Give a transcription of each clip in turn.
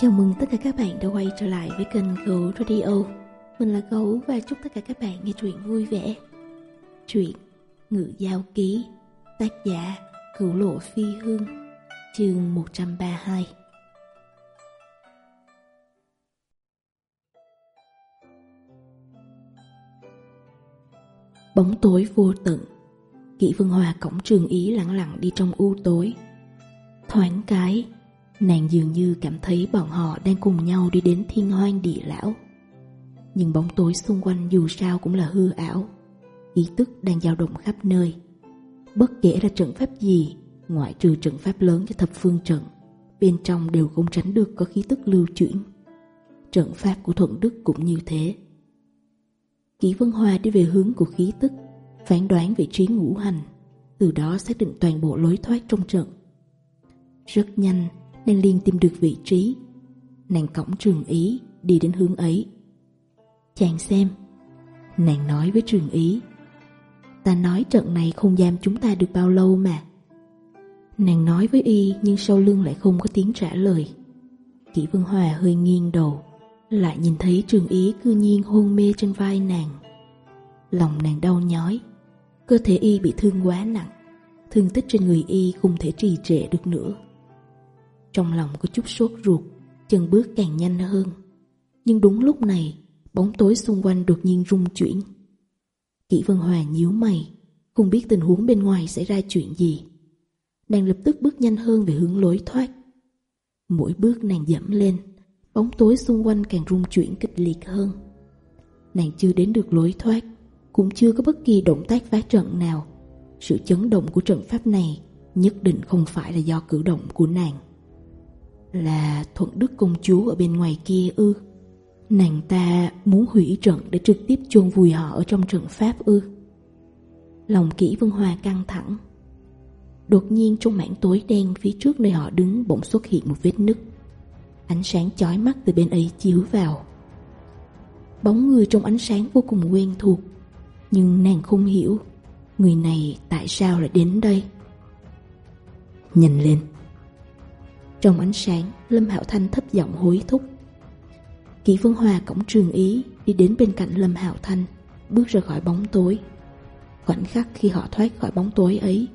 Chào mừng tất cả các bạn đã quay trở lại với kênh Gấu Radio. Mình là Gấu và chúc tất cả các bạn nghe chuyện vui vẻ. Chuyện Ngự Giao Ký, Tác giả Cửu Lộ Phi Hương, Chương 132 Bóng tối vô tận, kỵ Vân Hòa cổng trường Ý lặng lặng đi trong u tối. Thoáng cái Nàng dường như cảm thấy bọn họ đang cùng nhau đi đến thiên hoang địa lão. Nhưng bóng tối xung quanh dù sao cũng là hư ảo. Ý tức đang dao động khắp nơi. Bất kể là trận pháp gì, Ngoại trừ trận pháp lớn cho thập phương trận, Bên trong đều không tránh được có khí tức lưu chuyển. Trận pháp của Thuận Đức cũng như thế. Kỷ Vân Hoa đi về hướng của khí tức, Phán đoán vị trí ngũ hành, Từ đó xác định toàn bộ lối thoát trong trận. Rất nhanh nàng liền tìm được vị trí. Nàng cõng trường ý, đi đến hướng ấy. Chàng xem, nàng nói với trường ý. Ta nói trận này không giam chúng ta được bao lâu mà. Nàng nói với y nhưng sau lưng lại không có tiếng trả lời. Kỷ Vân Hòa hơi nghiêng đầu, lại nhìn thấy trường ý cư nhiên hôn mê trên vai nàng. Lòng nàng đau nhói, cơ thể y bị thương quá nặng, thương tích trên người y không thể trì trệ được nữa. Trong lòng có chút sốt ruột, Chân bước càng nhanh hơn. Nhưng đúng lúc này, Bóng tối xung quanh đột nhiên rung chuyển. Kỷ Vân Hòa nhíu mày, Không biết tình huống bên ngoài xảy ra chuyện gì. Nàng lập tức bước nhanh hơn về hướng lối thoát. Mỗi bước nàng dẫm lên, Bóng tối xung quanh càng rung chuyển kịch liệt hơn. Nàng chưa đến được lối thoát, Cũng chưa có bất kỳ động tác phá trận nào. Sự chấn động của trận pháp này Nhất định không phải là do cử động của nàng. Là thuận đức công chúa ở bên ngoài kia ư? Nàng ta muốn hủy trận để trực tiếp chôn vùi họ ở trong trận pháp ư? Lòng kỹ Vân Hòa căng thẳng. Đột nhiên trong mảng tối đen phía trước nơi họ đứng bỗng xuất hiện một vết nứt. Ánh sáng chói mắt từ bên ấy chiếu vào. Bóng người trong ánh sáng vô cùng quen thuộc. Nhưng nàng không hiểu, Người này tại sao lại đến đây? Nhìn lên! Trong ánh sáng, Lâm Hạo Thanh thấp giọng hối thúc. Kỷ Vân Hòa cổng trường ý đi đến bên cạnh Lâm Hạo Thanh, bước ra khỏi bóng tối. Khoảnh khắc khi họ thoát khỏi bóng tối ấy,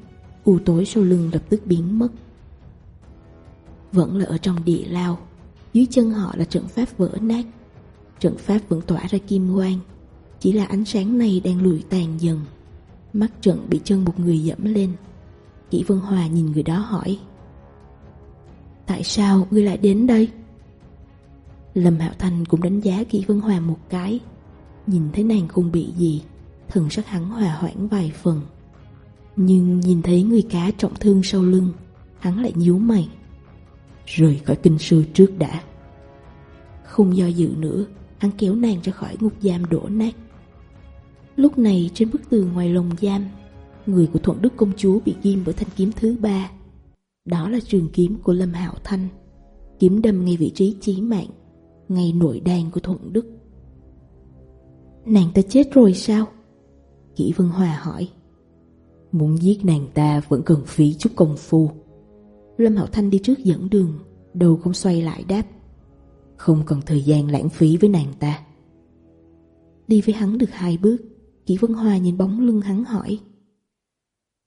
u tối sau lưng lập tức biến mất. Vẫn là ở trong địa lao, dưới chân họ là trận pháp vỡ nát. Trận pháp vẫn tỏa ra kim quang, chỉ là ánh sáng này đang lùi tàn dần. Mắt trận bị chân một người dẫm lên. Kỷ Vân Hòa nhìn người đó hỏi. Tại sao ngươi lại đến đây? Lâm Hạo Thanh cũng đánh giá Kỷ Vân Hoàng một cái. Nhìn thấy nàng không bị gì, Thần sắc hắn hòa hoãn vài phần. Nhưng nhìn thấy người cá trọng thương sau lưng, Hắn lại nhíu mày. Rời khỏi kinh sư trước đã. Không do dự nữa, Hắn kéo nàng ra khỏi ngục giam đổ nát. Lúc này trên bức tường ngoài lồng giam, Người của Thuận Đức Công Chúa bị ghim bởi thanh kiếm thứ ba. Đó là trường kiếm của Lâm Hạo Thanh. Kiếm đâm ngay vị trí chí mạng, Ngay nội đan của Thuận Đức. Nàng ta chết rồi sao? Kỷ Vân Hòa hỏi. Muốn giết nàng ta vẫn cần phí chút công phu. Lâm Hạo Thanh đi trước dẫn đường, Đầu không xoay lại đáp. Không cần thời gian lãng phí với nàng ta. Đi với hắn được hai bước, Kỷ Vân Hòa nhìn bóng lưng hắn hỏi.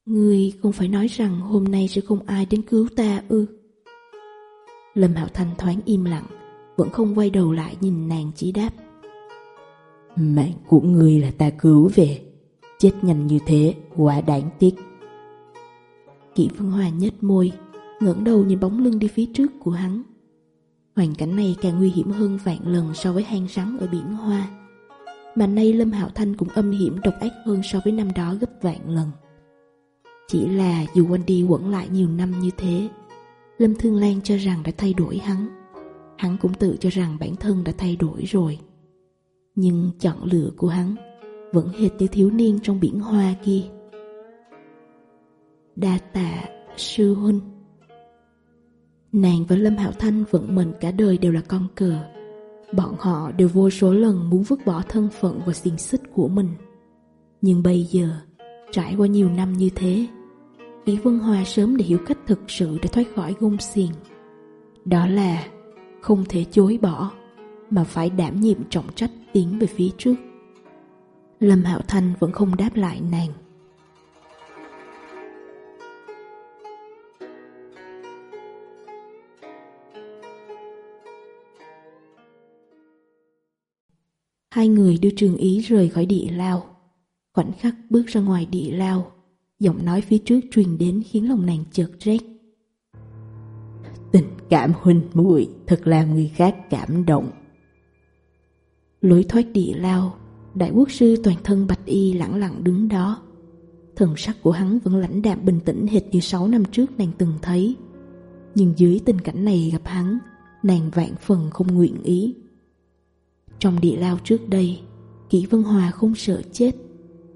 Người không phải nói rằng hôm nay sẽ không ai đến cứu ta ư? Lâm Hạo Thanh thoáng im lặng Vẫn không quay đầu lại nhìn nàng chỉ đáp. Mạng của người là ta cứu về. Chết nhanh như thế quá đáng tiếc. Kỵ Vân Hòa nhếch môi ngẩng đầu nhìn bóng lưng đi phía trước của hắn. Hoàn cảnh này càng nguy hiểm hơn vạn lần so với hang rắn ở biển hoa. Mà nay Lâm Hạo Thanh cũng âm hiểm độc ác hơn so với năm đó gấp vạn lần. Chỉ là dù quanh đi quẩn lại nhiều năm như thế, Lâm Thương Lan cho rằng đã thay đổi hắn. Hắn cũng tự cho rằng bản thân đã thay đổi rồi. Nhưng chọn lựa của hắn vẫn hệt như thiếu niên trong biển hoa kia. Đa tạ sư huynh Nàng và Lâm Hạo Thanh vận mình cả đời đều là con cờ. Bọn họ đều vô số lần muốn vứt bỏ thân phận và xiềng xích của mình. Nhưng bây giờ, trải qua nhiều năm như thế, Lý Vân Hòa sớm để hiểu cách thực sự để thoát khỏi gông xiềng. Đó là không thể chối bỏ mà phải đảm nhiệm trọng trách tiến về phía trước. Lâm Hạo Thanh vẫn không đáp lại nàng. Hai người đưa trường ý rời khỏi địa lao. Khoảnh khắc bước ra ngoài địa lao, Giọng nói phía trước truyền đến khiến lòng nàng chợt rét. Tình cảm huynh muội thật làm người khác cảm động. Lối thoát địa lao, đại quốc sư toàn thân bạch y lặng lặng đứng đó. Thần sắc của hắn vẫn lãnh đạm bình tĩnh hệt như sáu năm trước nàng từng thấy. Nhưng dưới tình cảnh này gặp hắn, nàng vạn phần không nguyện ý. Trong địa lao trước đây, kỹ Vân Hòa không sợ chết,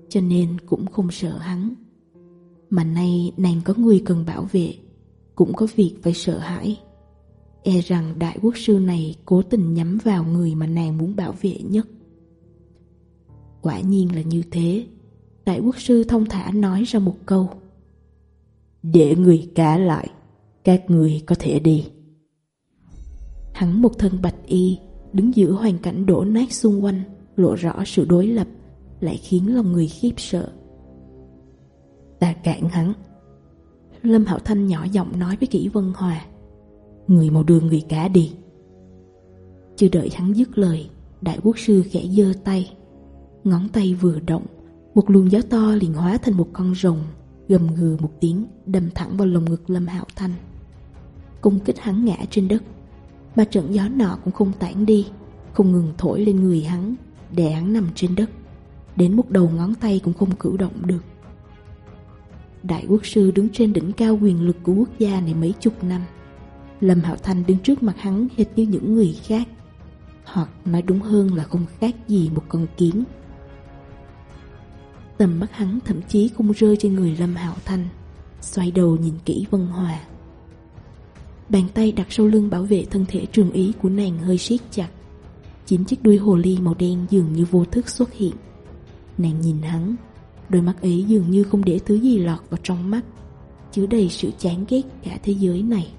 cho nên cũng không sợ hắn. Mà nay nàng có người cần bảo vệ Cũng có việc phải sợ hãi. E rằng đại quốc sư này cố tình nhắm vào người mà nàng muốn bảo vệ nhất. Quả nhiên là như thế. Đại quốc sư thông thả nói ra một câu. Để người cả lại Các người có thể đi. Hắn một thân bạch y Đứng giữa hoàn cảnh đổ nát xung quanh Lộ rõ sự đối lập Lại khiến lòng người khiếp sợ. Ta cản hắn Lâm Hạo Thanh nhỏ giọng nói với Kỷ Vân Hòa Người mau đưa người cả đi. Chưa đợi hắn dứt lời, Đại quốc sư khẽ giơ tay. Ngón tay vừa động, Một luồng gió to liền hóa thành một con rồng, Gầm gừ một tiếng, Đâm thẳng vào lồng ngực Lâm Hạo Thanh. Cung kích hắn ngã trên đất, Mà trận gió nọ cũng không tản đi, Không ngừng thổi lên người hắn Để hắn nằm trên đất. Đến mức đầu ngón tay cũng không cử động được. Đại quốc sư đứng trên đỉnh cao quyền lực của quốc gia này mấy chục năm. Lâm Hạo Thanh đứng trước mặt hắn hệt như những người khác. Hoặc nói đúng hơn là không khác gì một con kiến. Tầm mắt hắn thậm chí không rơi trên người Lâm Hạo Thanh, Xoay đầu nhìn kỹ Vân Hòa. Bàn tay đặt sau lưng bảo vệ thân thể trường ý của nàng hơi siết chặt. Chín chiếc đuôi hồ ly màu đen dường như vô thức xuất hiện. Nàng nhìn hắn Đôi mắt ấy dường như không để thứ gì lọt vào trong mắt Chứa đầy sự chán ghét cả thế giới này.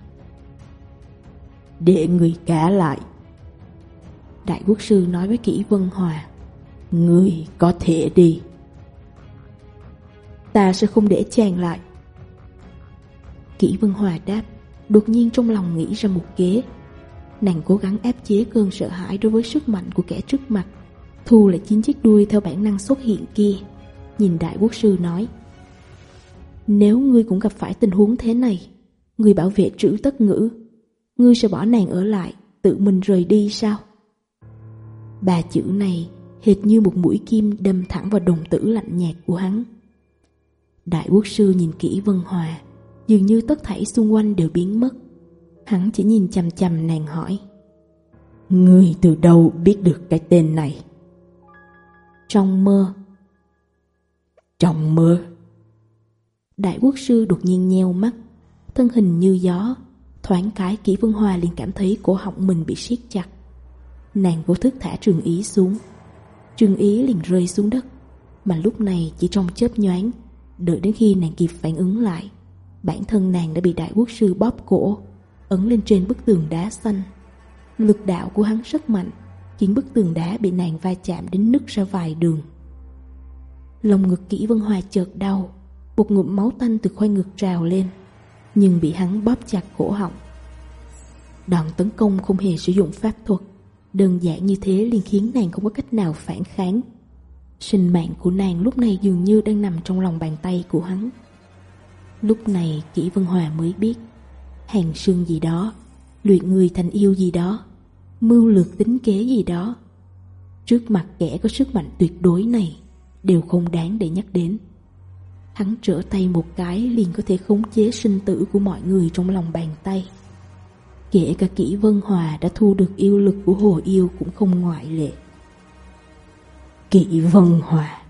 Để người cả lại. Đại quốc sư nói với kỹ vân hòa Người có thể đi. Ta sẽ không để chàng lại. Kỷ Vân Hòa đáp Đột nhiên trong lòng nghĩ ra một kế. Nàng cố gắng áp chế cơn sợ hãi đối với sức mạnh của kẻ trước mặt Thu lại chín chiếc đuôi theo bản năng xuất hiện kia nhìn đại quốc sư nói Nếu ngươi cũng gặp phải tình huống thế này, ngươi bảo vệ trữ tất ngữ, ngươi sẽ bỏ nàng ở lại, tự mình rời đi sao? Bà chữ này hệt như một mũi kim đâm thẳng vào đồng tử lạnh nhạt của hắn. Đại quốc sư nhìn kỹ Vân Hòa, dường như tất thảy xung quanh đều biến mất. Hắn chỉ nhìn chằm chằm nàng hỏi. Ngươi từ đâu biết được cái tên này? Trong mơ, trong mơ. Đại quốc sư đột nhiên nheo mắt, Thân hình như gió, Thoáng cái kỹ Vân Hòa liền cảm thấy cổ họng mình bị siết chặt. Nàng vô thức thả trường ý xuống. Trường ý liền rơi xuống đất, Mà lúc này chỉ trong chớp nhoáng, Đợi đến khi nàng kịp phản ứng lại, Bản thân nàng đã bị đại quốc sư bóp cổ, Ấn lên trên bức tường đá xanh. Lực đạo của hắn rất mạnh, Khiến bức tường đá bị nàng va chạm đến nứt ra vài đường lòng ngực kỹ Vân Hòa chợt đau Một ngụm máu tanh từ khoai ngực trào lên, Nhưng bị hắn bóp chặt cổ họng. Đòn tấn công không hề sử dụng pháp thuật, Đơn giản như thế liền khiến nàng không có cách nào phản kháng. Sinh mạng của nàng lúc này dường như đang nằm trong lòng bàn tay của hắn. Lúc này kỹ Vân Hòa mới biết, Hàng sương gì đó, Luyện người thành yêu gì đó, Mưu lược tính kế gì đó. Trước mặt kẻ có sức mạnh tuyệt đối này đều không đáng để nhắc đến. Hắn trở tay một cái liền có thể khống chế sinh tử của mọi người trong lòng bàn tay. Kể cả kỹ vân hòa đã thu được yêu lực của hồ yêu cũng không ngoại lệ. kỹ vân hòa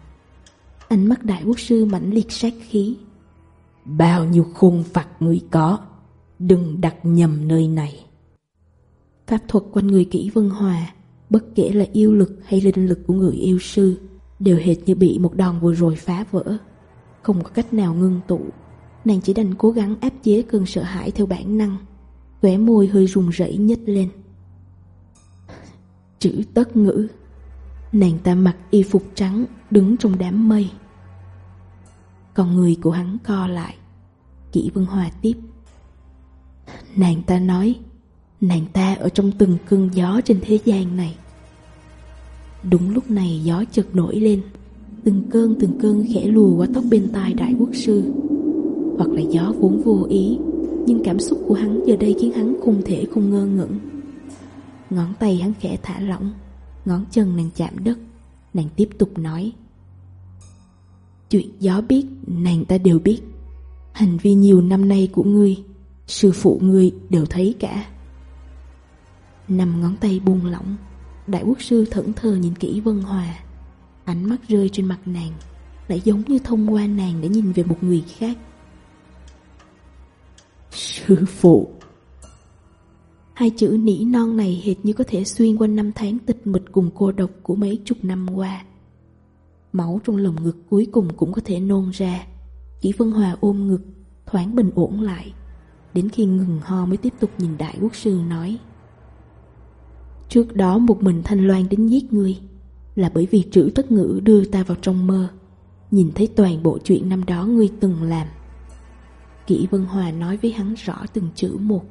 Ánh mắt đại quốc sư mãnh liệt sát khí Bao nhiêu khôn phạt người có, Đừng đặt nhầm nơi này Pháp thuật quanh người kỹ vân hòa, Bất kể là yêu lực hay linh lực của người yêu sư đều hệt như bị một đòn vừa rồi phá vỡ. Không có cách nào ngưng tụ, nàng chỉ đành cố gắng áp chế cơn sợ hãi theo bản năng. Khóe môi hơi run rẫy nhếch lên. Chữ tất ngữ Nàng ta mặc y phục trắng Đứng trong đám mây Còn người của hắn co lại kỹ Vân Hòa tiếp Nàng ta nói Nàng ta ở trong từng cơn gió trên thế gian này Đúng lúc này gió chợt nổi lên. Từng cơn từng cơn khẽ lùa qua tóc bên tai đại quốc sư. Hoặc là gió vốn vô ý, Nhưng cảm xúc của hắn giờ đây khiến hắn không thể không ngơ ngẩn. Ngón tay hắn khẽ thả lỏng, Ngón chân nàng chạm đất, Nàng tiếp tục nói. Chuyện gió biết, nàng ta đều biết. Hành vi nhiều năm nay của ngươi, Sư phụ ngươi đều thấy cả. Nằm ngón tay buông lỏng Đại quốc sư thẫn thờ nhìn kỹ Vân Hòa. Ánh mắt rơi trên mặt nàng Lại giống như thông qua nàng để nhìn về một người khác. Sư phụ. Hai chữ nỉ non này hệt như có thể xuyên qua năm tháng tịch mịch cùng cô độc của mấy chục năm qua. Máu trong lồng ngực cuối cùng cũng có thể nôn ra. Kỷ Vân Hòa ôm ngực, thoáng bình ổn lại. Đến khi ngừng ho mới tiếp tục nhìn đại quốc sư nói. Trước đó một mình Thanh Loan đến giết ngươi Là bởi vì trữ tất ngữ đưa ta vào trong mơ. Nhìn thấy toàn bộ chuyện năm đó ngươi từng làm. Kỷ Vân Hòa nói với hắn rõ từng chữ một.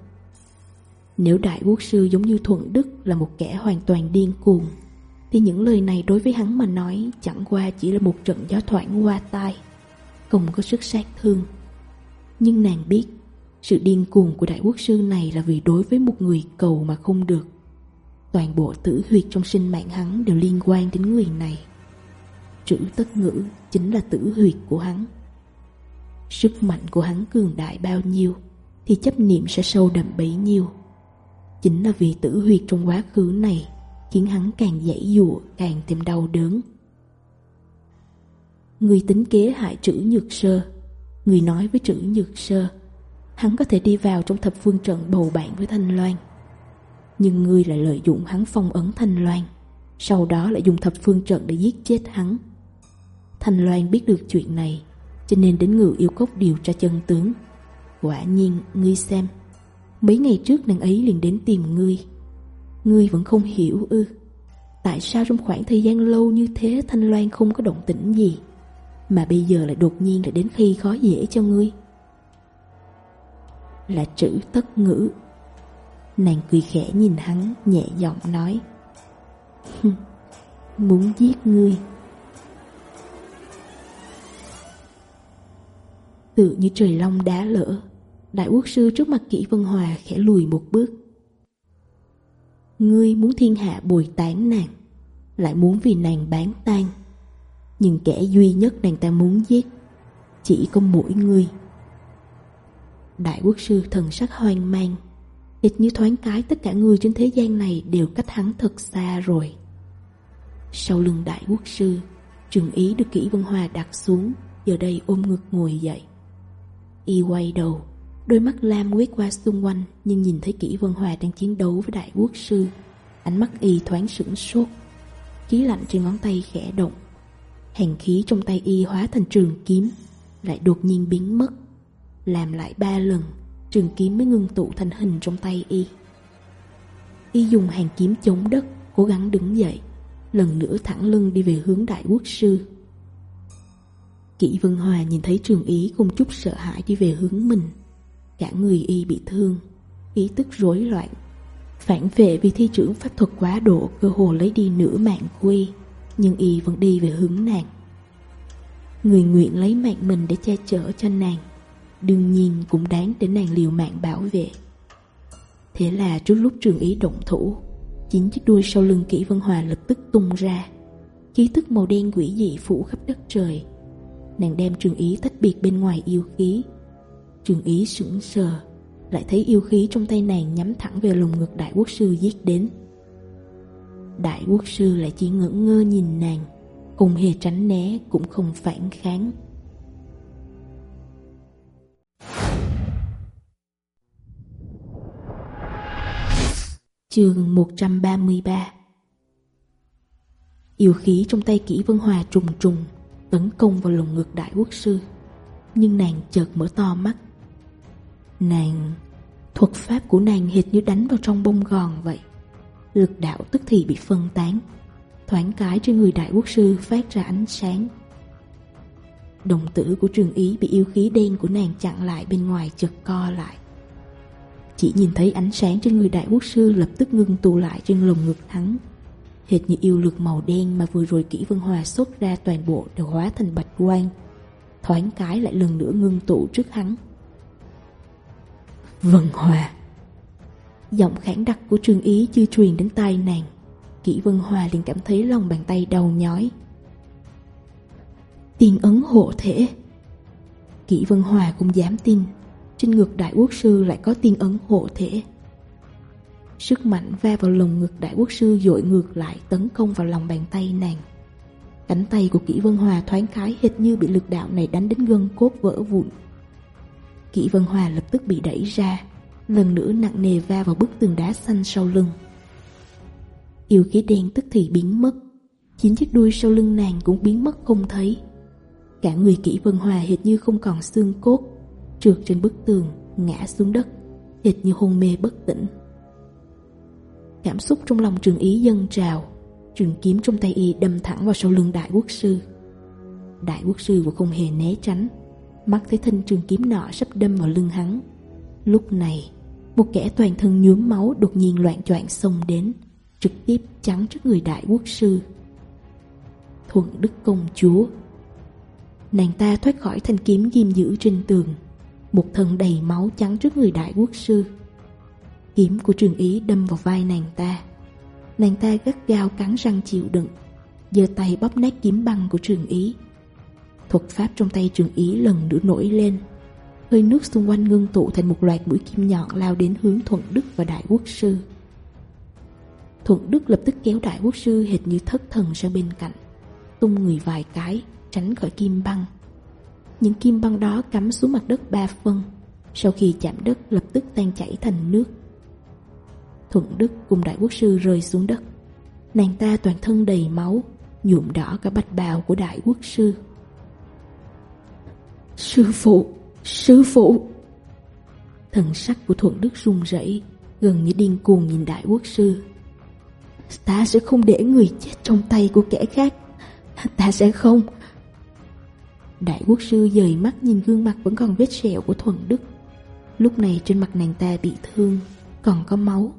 Nếu Đại Quốc Sư giống như Thuận Đức là một kẻ hoàn toàn điên cuồng, Thì những lời này đối với hắn mà nói chẳng qua chỉ là một trận gió thoảng qua tai, Không có sức sát thương. Nhưng nàng biết, sự điên cuồng của Đại Quốc Sư này là vì đối với một người cầu mà không được. Toàn bộ tử huyệt trong sinh mạng hắn đều liên quan đến người này. chữ tất ngữ chính là tử huyệt của hắn. Sức mạnh của hắn cường đại bao nhiêu thì chấp niệm sẽ sâu đậm bấy nhiêu. Chính là vì tử huyệt trong quá khứ này khiến hắn càng dãy dụa, càng tìm đau đớn. Người tính kế hại chữ nhược sơ Người nói với chữ nhược sơ Hắn có thể đi vào trong thập phương trận bầu bạn với Thanh Loan nhưng ngươi lại lợi dụng hắn phong ấn Thanh Loan, sau đó lại dùng thập phương trận để giết chết hắn. Thanh Loan biết được chuyện này, cho nên đến ngự yêu cốc điều tra chân tướng. Quả nhiên, ngươi xem, mấy ngày trước nàng ấy liền đến tìm ngươi. Ngươi vẫn không hiểu ư. Tại sao trong khoảng thời gian lâu như thế Thanh Loan không có động tĩnh gì, mà bây giờ lại đột nhiên lại đến khi khó dễ cho ngươi? Là chữ tất ngữ Nàng cười khẽ nhìn hắn, nhẹ giọng nói. Muốn giết ngươi. Tự như trời long đá lỡ Đại quốc sư trước mặt kỹ vân hòa khẽ lùi một bước. Ngươi muốn thiên hạ bồi tán nàng, Lại muốn vì nàng bán tan Nhưng kẻ duy nhất nàng ta muốn giết Chỉ có mỗi ngươi. Đại quốc sư thần sắc hoang mang Hệt như thoáng cái tất cả người trên thế gian này đều cách hắn thật xa rồi. Sau lưng đại quốc sư, Trường ý được kỹ vân hòa đặt xuống, Giờ đây ôm ngực ngồi dậy. Y quay đầu, Đôi mắt lam quét qua xung quanh, Nhưng nhìn thấy kỹ vân hòa đang chiến đấu với đại quốc sư, Ánh mắt Y thoáng sửng sốt. Khí lạnh trên ngón tay khẽ động. Hàng khí trong tay Y hóa thành trường kiếm, Lại đột nhiên biến mất, Làm lại ba lần trường kiếm mới ngưng tụ thành hình trong tay y. Y dùng hàng kiếm chống đất, cố gắng đứng dậy, lần nữa thẳng lưng đi về hướng đại quốc sư. Kỷ Vân Hòa nhìn thấy trường ý cùng chút sợ hãi đi về hướng mình. Cả người y bị thương, ý tức rối loạn. Phản vệ vì thi trưởng pháp thuật quá độ cơ hồ lấy đi nửa mạng quy nhưng y vẫn đi về hướng nàng. Người nguyện lấy mạng mình để che chở cho nàng đương nhiên cũng đáng để nàng liều mạng bảo vệ. Thế là trước lúc trường ý động thủ, chính chiếc đuôi sau lưng kỹ vân hòa lập tức tung ra. Khí tức màu đen quỷ dị phủ khắp đất trời. Nàng đem trường ý tách biệt bên ngoài yêu khí. Trường ý sững sờ, lại thấy yêu khí trong tay nàng nhắm thẳng về lồng ngực đại quốc sư giết đến. Đại quốc sư lại chỉ ngỡ ngơ nhìn nàng, không hề tránh né cũng không phản kháng. Trường 133 Yêu khí trong tay kỹ vân hòa trùng trùng, Tấn công vào lồng ngực đại quốc sư. Nhưng nàng chợt mở to mắt. Nàng, Thuật pháp của nàng hệt như đánh vào trong bông gòn vậy. Lực đạo tức thì bị phân tán, Thoáng cái trên người đại quốc sư phát ra ánh sáng. Đồng tử của trường ý bị yêu khí đen của nàng chặn lại bên ngoài chật co lại. Chỉ nhìn thấy ánh sáng trên người đại quốc sư lập tức ngưng tụ lại trên lồng ngực hắn. Hệt như yêu lực màu đen mà vừa rồi kỹ vân hòa xuất ra toàn bộ đều hóa thành bạch quang, Thoáng cái lại lần nữa ngưng tụ trước hắn. Vân hòa. Giọng khản đặc của trường ý chưa truyền đến tay nàng. Kỹ Vân Hòa liền cảm thấy lòng bàn tay đau nhói tiên ấn hộ thể. Kỷ Vân Hòa cũng dám tin, trên ngực đại quốc sư lại có tiên ấn hộ thể. Sức mạnh va vào lồng ngực đại quốc sư dội ngược lại tấn công vào lòng bàn tay nàng. Cánh tay của Kỷ Vân Hòa thoáng khái hệt như bị lực đạo này đánh đến gân cốt vỡ vụn. Kỷ Vân Hòa lập tức bị đẩy ra, lần nữa nặng nề va vào bức tường đá xanh sau lưng. Yêu khí đen tức thì biến mất, chính chiếc đuôi sau lưng nàng cũng biến mất không thấy. Cả người kỹ vân hòa hệt như không còn xương cốt, Trượt trên bức tường, Ngã xuống đất, Hệt như hôn mê bất tỉnh. Cảm xúc trong lòng trường ý dân trào, Trường kiếm trong tay y đâm thẳng vào sau lưng đại quốc sư. Đại quốc sư cũng không hề né tránh, Mắt thấy thanh trường kiếm nọ sắp đâm vào lưng hắn. Lúc này, Một kẻ toàn thân nhuốm máu đột nhiên loạn choạng xông đến, Trực tiếp chắn trước người đại quốc sư. Thuận đức công chúa nàng ta thoát khỏi thanh kiếm ghim giữ trên tường, một thân đầy máu trắng trước người đại quốc sư. Kiếm của trường ý đâm vào vai nàng ta. Nàng ta gắt gao cắn răng chịu đựng, giơ tay bóp nát kiếm băng của trường ý. Thuật pháp trong tay trường ý lần nữa nổi lên, hơi nước xung quanh ngưng tụ thành một loạt mũi kim nhọn lao đến hướng Thuận Đức và Đại Quốc Sư. Thuận Đức lập tức kéo Đại Quốc Sư hệt như thất thần sang bên cạnh, tung người vài cái, tránh khỏi kim băng. Những kim băng đó cắm xuống mặt đất ba phân, sau khi chạm đất lập tức tan chảy thành nước. Thuận Đức cùng đại quốc sư rơi xuống đất. Nàng ta toàn thân đầy máu, nhuộm đỏ cả bạch bào của đại quốc sư. Sư phụ, sư phụ! Thần sắc của Thuận Đức run rẩy, gần như điên cuồng nhìn đại quốc sư. Ta sẽ không để người chết trong tay của kẻ khác. Ta sẽ không, Đại quốc sư dời mắt nhìn gương mặt vẫn còn vết sẹo của Thuận Đức. Lúc này trên mặt nàng ta bị thương, Còn có máu,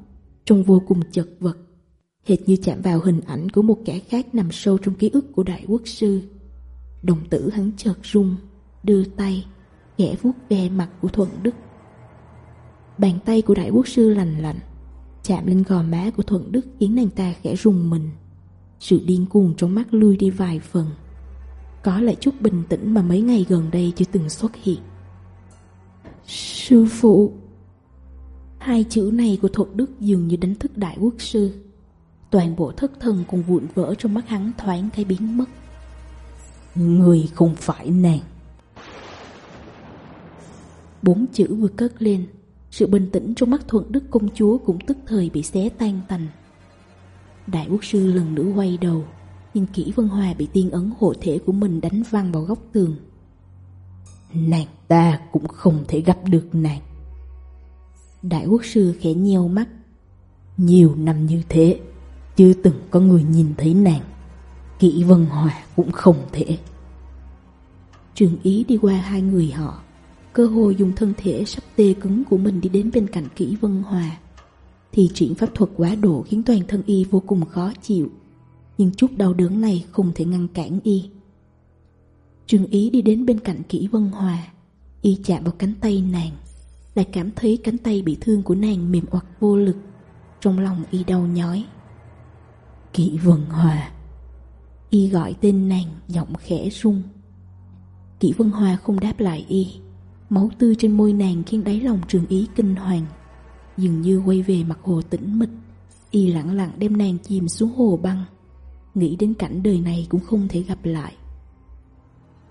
Trông vô cùng chật vật. Hệt như chạm vào hình ảnh của một kẻ khác nằm sâu trong ký ức của đại quốc sư. Đồng tử hắn chợt rung, Đưa tay Khẽ vuốt ve mặt của Thuận Đức. Bàn tay của đại quốc sư lành lạnh, Chạm lên gò má của Thuận Đức khiến nàng ta khẽ rùng mình. Sự điên cuồng trong mắt lui đi vài phần có lại chút bình tĩnh mà mấy ngày gần đây chưa từng xuất hiện. Sư phụ Hai chữ này của Thục Đức dường như đánh thức đại quốc sư. Toàn bộ thất thần cùng vụn vỡ trong mắt hắn thoáng cái biến mất. Người không phải nàng. Bốn chữ vừa cất lên, sự bình tĩnh trong mắt thuận đức công chúa cũng tức thời bị xé tan tành. Đại quốc sư lần nữa quay đầu, nhìn kỹ Vân Hòa bị tiên ấn hộ thể của mình đánh văng vào góc tường. Nàng ta cũng không thể gặp được nàng. Đại quốc sư khẽ nheo mắt. Nhiều năm như thế, chưa từng có người nhìn thấy nàng. kỹ Vân Hòa cũng không thể. Trường Ý đi qua hai người họ, cơ hội dùng thân thể sắp tê cứng của mình đi đến bên cạnh kỹ Vân Hòa. Thì triển pháp thuật quá độ khiến toàn thân y vô cùng khó chịu nhưng chút đau đớn này không thể ngăn cản y. Trương Ý đi đến bên cạnh Kỷ Vân Hòa, y chạm vào cánh tay nàng, lại cảm thấy cánh tay bị thương của nàng mềm hoặc vô lực, trong lòng y đau nhói. Kỷ Vân Hòa. Y gọi tên nàng giọng khẽ rung. Kỷ Vân Hòa không đáp lại y. Máu tươi trên môi nàng khiến đáy lòng trường ý kinh hoàng. Dường như quay về mặt hồ tĩnh mịch Y lặng lặng đem nàng chìm xuống hồ băng nghĩ đến cảnh đời này cũng không thể gặp lại.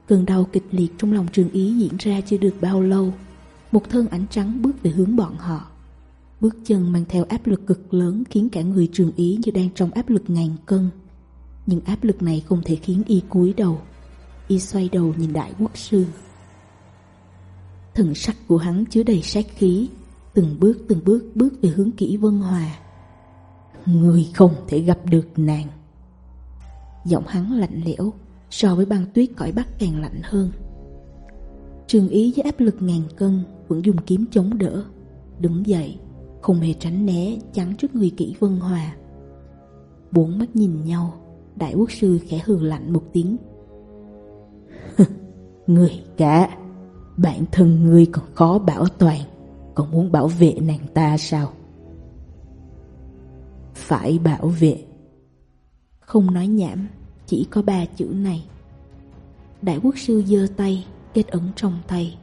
Cơn đau kịch liệt trong lòng trường ý diễn ra chưa được bao lâu, một thân ảnh trắng bước về hướng bọn họ. Bước chân mang theo áp lực cực lớn khiến cả người trường ý như đang trong áp lực ngàn cân. Nhưng áp lực này không thể khiến y cúi đầu. Y xoay đầu nhìn đại quốc sư. Thần sắc của hắn chứa đầy sát khí, từng bước từng bước bước về hướng kỹ vân hòa. Người không thể gặp được nàng. Giọng hắn lạnh lẽo, So với băng tuyết cõi bắc càng lạnh hơn. Trường ý với áp lực ngàn cân Vẫn dùng kiếm chống đỡ, Đứng dậy, Không hề tránh né chắn trước người kỹ vân hòa. Bốn mắt nhìn nhau, Đại quốc sư khẽ hừ lạnh một tiếng. Người cả, Bản thân ngươi còn khó bảo toàn, Còn muốn bảo vệ nàng ta sao? Phải bảo vệ không nói nhảm, chỉ có ba chữ này. Đại quốc sư giơ tay, kết ấn trong tay.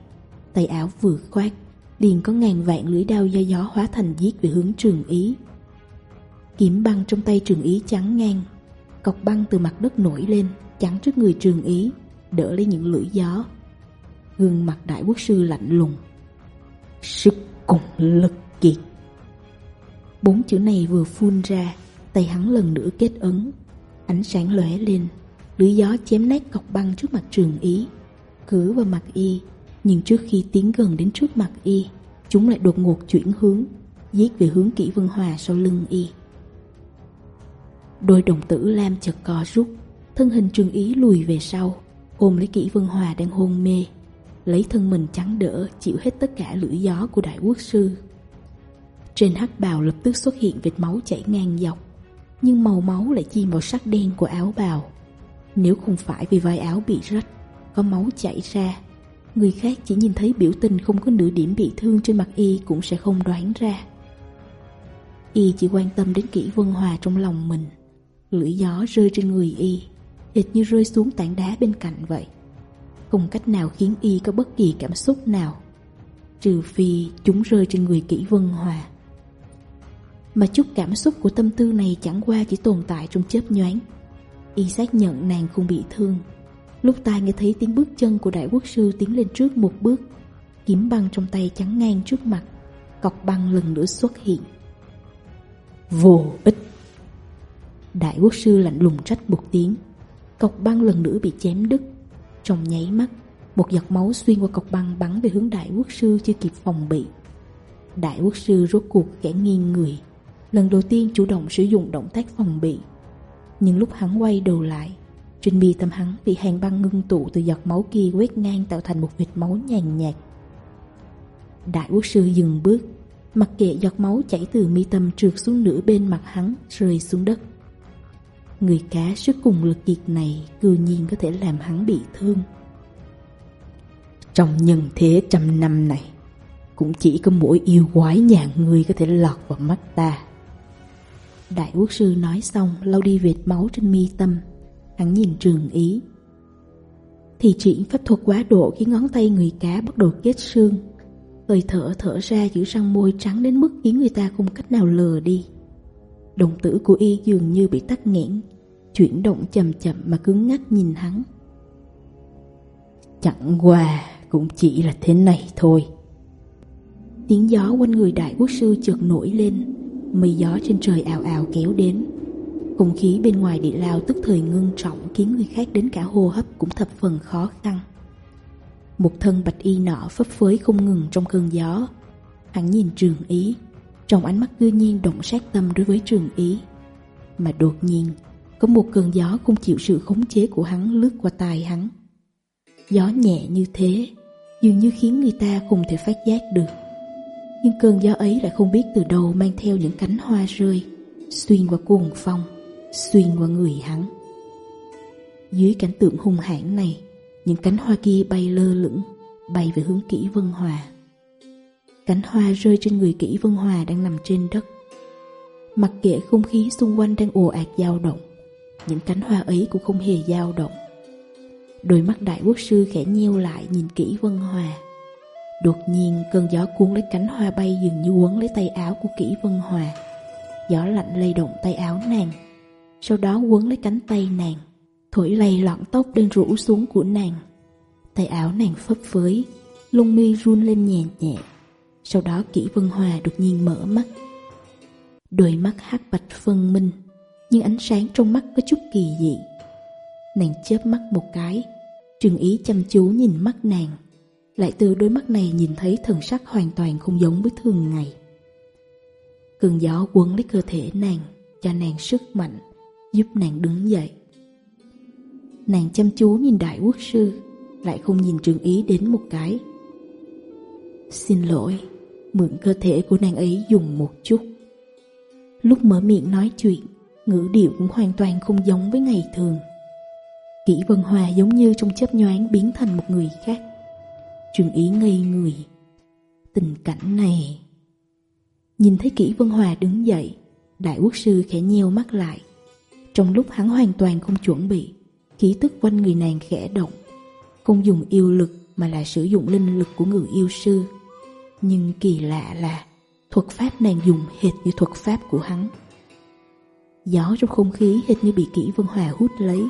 Tay áo vừa khoát, liền có ngàn vạn lưỡi đao do gió hóa thành giết về hướng trường ý. Kiếm băng trong tay trường ý trắng ngang, cọc băng từ mặt đất nổi lên, chắn trước người trường ý, đỡ lấy những lưỡi gió. Gương mặt đại quốc sư lạnh lùng. Sức cùng lực kiệt. Bốn chữ này vừa phun ra, tay hắn lần nữa kết ấn, Ánh sáng lóe lên Lưỡi gió chém nát cọc băng trước mặt trường ý Cứ vào mặt y. Nhưng trước khi tiến gần đến trước mặt y, Chúng lại đột ngột chuyển hướng, Giết về hướng kỹ vân hòa sau lưng y. Đôi đồng tử lam chợt co rút, Thân hình trường ý lùi về sau, Ôm lấy kỹ vân hòa đang hôn mê, Lấy thân mình trắng đỡ, Chịu hết tất cả lưỡi gió của đại quốc sư. Trên hắc bào lập tức xuất hiện vệt máu chảy ngang dọc nhưng màu máu lại chi màu sắc đen của áo bào. Nếu không phải vì vai áo bị rách, có máu chảy ra, người khác chỉ nhìn thấy biểu tình không có nửa điểm bị thương trên mặt y cũng sẽ không đoán ra. Y chỉ quan tâm đến kỹ vân hòa trong lòng mình, lưỡi gió rơi trên người y, hệt như rơi xuống tảng đá bên cạnh vậy. Không cách nào khiến y có bất kỳ cảm xúc nào, trừ phi chúng rơi trên người kỹ vân hòa. Mà chút cảm xúc của tâm tư này chẳng qua chỉ tồn tại trong chớp nhoáng. Isaac nhận nàng không bị thương. Lúc tai nghe thấy tiếng bước chân của đại quốc sư tiến lên trước một bước, Kiếm băng trong tay chắn ngang trước mặt, Cọc băng lần nữa xuất hiện. Vô ích! Đại quốc sư lạnh lùng trách một tiếng, Cọc băng lần nữa bị chém đứt. Trong nháy mắt, Một giọt máu xuyên qua cọc băng bắn về hướng đại quốc sư chưa kịp phòng bị. Đại quốc sư rốt cuộc kẻ nghiêng người lần đầu tiên chủ động sử dụng động tác phòng bị. Nhưng lúc hắn quay đầu lại, trên bì tâm hắn bị hàng băng ngưng tụ từ giọt máu kia quét ngang tạo thành một vệt máu nhàn nhạt. Đại quốc sư dừng bước, mặc kệ giọt máu chảy từ mi tâm trượt xuống nửa bên mặt hắn rơi xuống đất. Người cá sức cùng lực kiệt này cư nhiên có thể làm hắn bị thương. Trong nhân thế trăm năm này, cũng chỉ có mỗi yêu quái nhà người có thể lọt vào mắt ta. Đại quốc sư nói xong, lau đi vệt máu trên mi tâm. Hắn nhìn trường ý. Thì triển pháp thuật quá độ Khiến ngón tay người cá bắt đầu kết xương. Hơi thở thở ra giữa răng môi trắng Đến mức khiến người ta không cách nào lừa đi. Đồng tử của y dường như bị tắt nghẽn, Chuyển động chậm chậm mà cứng ngắc nhìn hắn. Chẳng qua cũng chỉ là thế này thôi. Tiếng gió quanh người đại quốc sư chợt nổi lên mây gió trên trời ào ào kéo đến. Không khí bên ngoài địa lao tức thời ngưng trọng khiến người khác đến cả hô hấp cũng thập phần khó khăn. Một thân bạch y nọ phấp phới không ngừng trong cơn gió. Hắn nhìn trường ý, trong ánh mắt cư nhiên động sát tâm đối với trường ý. Mà đột nhiên, có một cơn gió không chịu sự khống chế của hắn lướt qua tai hắn. Gió nhẹ như thế, dường như khiến người ta không thể phát giác được. Nhưng cơn gió ấy lại không biết từ đâu mang theo những cánh hoa rơi Xuyên qua cuồng phong, xuyên qua người hắn. Dưới cảnh tượng hung hãn này Những cánh hoa kia bay lơ lửng, bay về hướng kỹ vân hòa. Cánh hoa rơi trên người kỹ vân hòa đang nằm trên đất. Mặc kệ không khí xung quanh đang ồ ạt dao động Những cánh hoa ấy cũng không hề dao động. Đôi mắt đại quốc sư khẽ nheo lại nhìn kỹ Vân Hòa. Đột nhiên, cơn gió cuốn lấy cánh hoa bay dường như quấn lấy tay áo của kỹ vân hòa. Gió lạnh lay động tay áo nàng, Sau đó quấn lấy cánh tay nàng, Thổi lay loạn tóc đang rủ xuống của nàng. Tay áo nàng phấp phới Lung mi run lên nhẹ nhẹ. Sau đó kỹ vân hòa đột nhiên mở mắt. Đôi mắt hát bạch phân minh, Nhưng ánh sáng trong mắt có chút kỳ dị. Nàng chớp mắt một cái, Trường ý chăm chú nhìn mắt nàng lại từ đôi mắt này nhìn thấy thần sắc hoàn toàn không giống với thường ngày. Cơn gió quấn lấy cơ thể nàng, cho nàng sức mạnh, giúp nàng đứng dậy. Nàng chăm chú nhìn đại quốc sư, lại không nhìn trường ý đến một cái. Xin lỗi, mượn cơ thể của nàng ấy dùng một chút. Lúc mở miệng nói chuyện, ngữ điệu cũng hoàn toàn không giống với ngày thường. Kỷ Vân Hòa giống như trong chớp nhoáng biến thành một người khác. Trường Ý ngây người. Tình cảnh này... Nhìn thấy kỹ Vân Hòa đứng dậy, đại quốc sư khẽ nheo mắt lại. Trong lúc hắn hoàn toàn không chuẩn bị, khí tức quanh người nàng khẽ động. Không dùng yêu lực mà là sử dụng linh lực của người yêu sư. Nhưng kỳ lạ là thuật pháp nàng dùng hệt như thuật pháp của hắn. Gió trong không khí hệt như bị kỹ Vân Hòa hút lấy.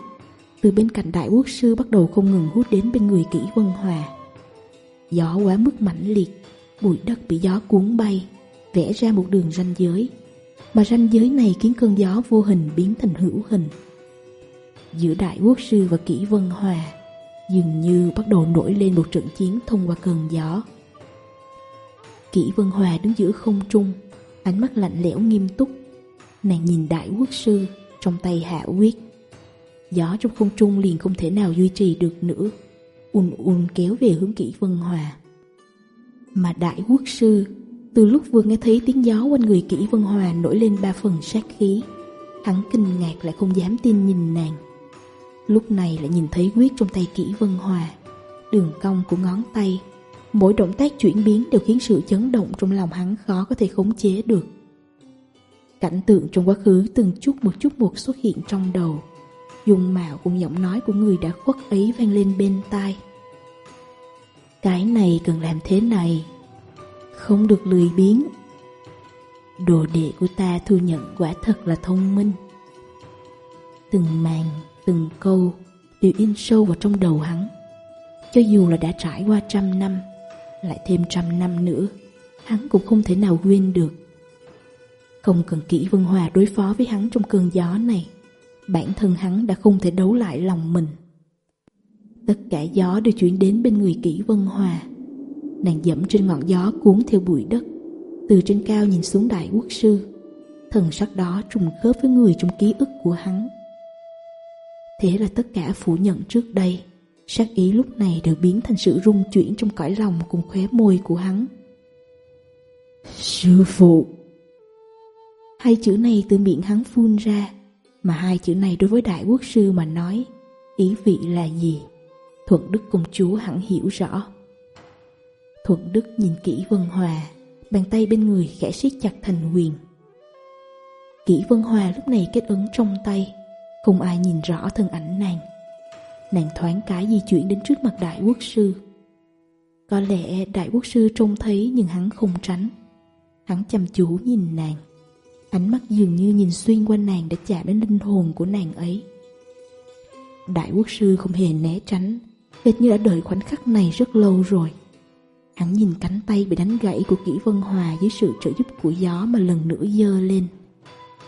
Từ bên cạnh đại quốc sư bắt đầu không ngừng hút đến bên người kỹ Vân Hòa. Gió quá mức mãnh liệt, bụi đất bị gió cuốn bay, vẽ ra một đường ranh giới. Mà ranh giới này khiến cơn gió vô hình biến thành hữu hình. Giữa đại quốc sư và kỹ vân hòa, dường như bắt đầu nổi lên một trận chiến thông qua cơn gió. Kỷ Vân Hòa đứng giữa không trung, ánh mắt lạnh lẽo nghiêm túc. Nàng nhìn đại quốc sư, trong tay hạ quyết. Gió trong không trung liền không thể nào duy trì được nữa ùn ùn kéo về hướng kỹ Vân Hòa. Mà đại quốc sư, từ lúc vừa nghe thấy tiếng gió quanh người kỹ Vân Hòa nổi lên ba phần sát khí, hắn kinh ngạc lại không dám tin nhìn nàng. Lúc này lại nhìn thấy quyết trong tay kỹ Vân Hòa, đường cong của ngón tay, mỗi động tác chuyển biến đều khiến sự chấn động trong lòng hắn khó có thể khống chế được. Cảnh tượng trong quá khứ từng chút một chút một xuất hiện trong đầu dùng mạo cùng giọng nói của người đã khuất ấy vang lên bên tai. Cái này cần làm thế này, không được lười biếng. Đồ đệ của ta thừa nhận quả thật là thông minh. Từng màn, từng câu đều in sâu vào trong đầu hắn. Cho dù là đã trải qua trăm năm, lại thêm trăm năm nữa, hắn cũng không thể nào quên được. Không cần kỹ Vân Hòa đối phó với hắn trong cơn gió này bản thân hắn đã không thể đấu lại lòng mình. Tất cả gió đều chuyển đến bên người kỹ vân hòa. Nàng dẫm trên ngọn gió cuốn theo bụi đất, từ trên cao nhìn xuống đại quốc sư. Thần sắc đó trùng khớp với người trong ký ức của hắn. Thế là tất cả phủ nhận trước đây, sắc ý lúc này đều biến thành sự rung chuyển trong cõi lòng cùng khóe môi của hắn. Sư phụ! Hai chữ này từ miệng hắn phun ra mà hai chữ này đối với đại quốc sư mà nói, ý vị là gì? Thuận đức công chúa hẳn hiểu rõ. Thuận đức nhìn kỹ vân hòa, bàn tay bên người khẽ siết chặt thành quyền. Kỹ vân hòa lúc này kết ứng trong tay, không ai nhìn rõ thân ảnh nàng. Nàng thoáng cái di chuyển đến trước mặt đại quốc sư. Có lẽ đại quốc sư trông thấy nhưng hắn không tránh. Hắn chăm chú nhìn nàng. Ánh mắt dường như nhìn xuyên qua nàng để chạm đến linh hồn của nàng ấy. Đại quốc sư không hề né tránh, hệt như đã đợi khoảnh khắc này rất lâu rồi. Hắn nhìn cánh tay bị đánh gãy của kỹ vân hòa dưới sự trợ giúp của gió mà lần nữa dơ lên.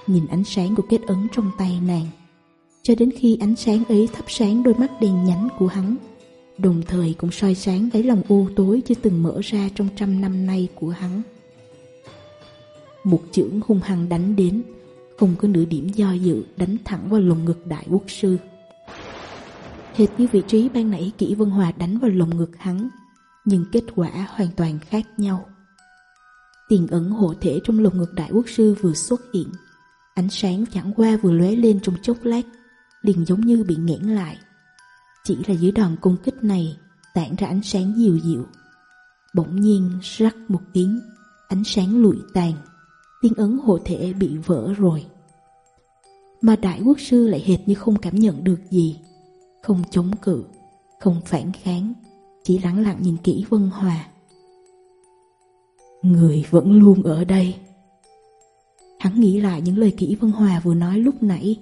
Nhìn ánh sáng của kết ấn trong tay nàng. Cho đến khi ánh sáng ấy thắp sáng đôi mắt đèn nhánh của hắn, đồng thời cũng soi sáng cái lòng u tối chưa từng mở ra trong trăm năm nay của hắn. Một chưởng hung hăng đánh đến. Không có nửa điểm do dự, Đánh thẳng vào lồng ngực đại quốc sư. Hệt như vị trí ban nãy kỹ Vân Hòa đánh vào lồng ngực hắn, Nhưng kết quả hoàn toàn khác nhau. Tiền ẩn hộ thể trong lồng ngực đại quốc sư vừa xuất hiện. Ánh sáng chẳng qua vừa lóe lên trong chốc lát, Liền giống như bị nghẽn lại. Chỉ là dưới đòn công kích này, Tản ra ánh sáng dịu dịu. Bỗng nhiên rắc một tiếng, Ánh sáng lụi tàn. Tiên ấn hộ thể bị vỡ rồi. Mà đại quốc sư lại hệt như không cảm nhận được gì. Không chống cự, Không phản kháng, Chỉ lắng lặng nhìn kỹ Vân Hòa. Người vẫn luôn ở đây. Hắn nghĩ lại những lời kỹ Vân Hòa vừa nói lúc nãy,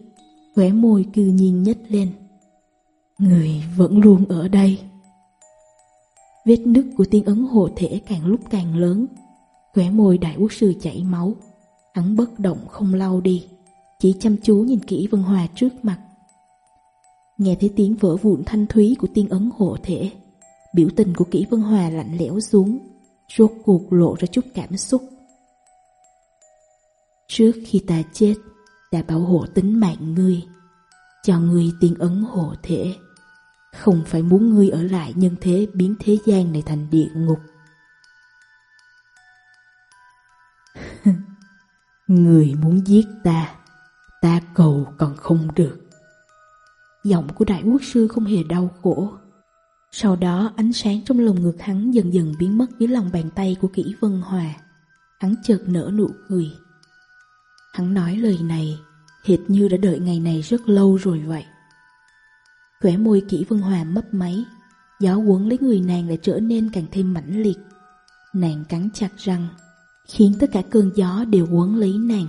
Khóe môi cư nhiên nhếch lên. Người vẫn luôn ở đây. Vết nứt của tiên ấn hộ thể càng lúc càng lớn, Khóe môi đại quốc sư chảy máu. Hắn bất động không lau đi, Chỉ chăm chú nhìn kỹ Vân Hòa trước mặt. Nghe thấy tiếng vỡ vụn thanh thúy của tiên ấn hộ thể, Biểu tình của kỹ Vân Hòa lạnh lẽo xuống, Rốt cuộc lộ ra chút cảm xúc. Trước khi ta chết Đã bảo hộ tính mạng ngươi, Cho ngươi tiên ấn hộ thể. Không phải muốn ngươi ở lại nhân thế biến thế gian này thành địa ngục. Người muốn giết ta, ta cầu còn không được. Giọng của đại quốc sư không hề đau khổ. Sau đó ánh sáng trong lồng ngực hắn dần dần biến mất dưới lòng bàn tay của kỹ vân hòa. Hắn chợt nở nụ cười. Hắn nói lời này, hệt như đã đợi ngày này rất lâu rồi vậy. Khỏe môi kỹ vân hòa mấp máy, gió quấn lấy người nàng lại trở nên càng thêm mãnh liệt. Nàng cắn chặt răng, khiến tất cả cơn gió đều quấn lấy nàng,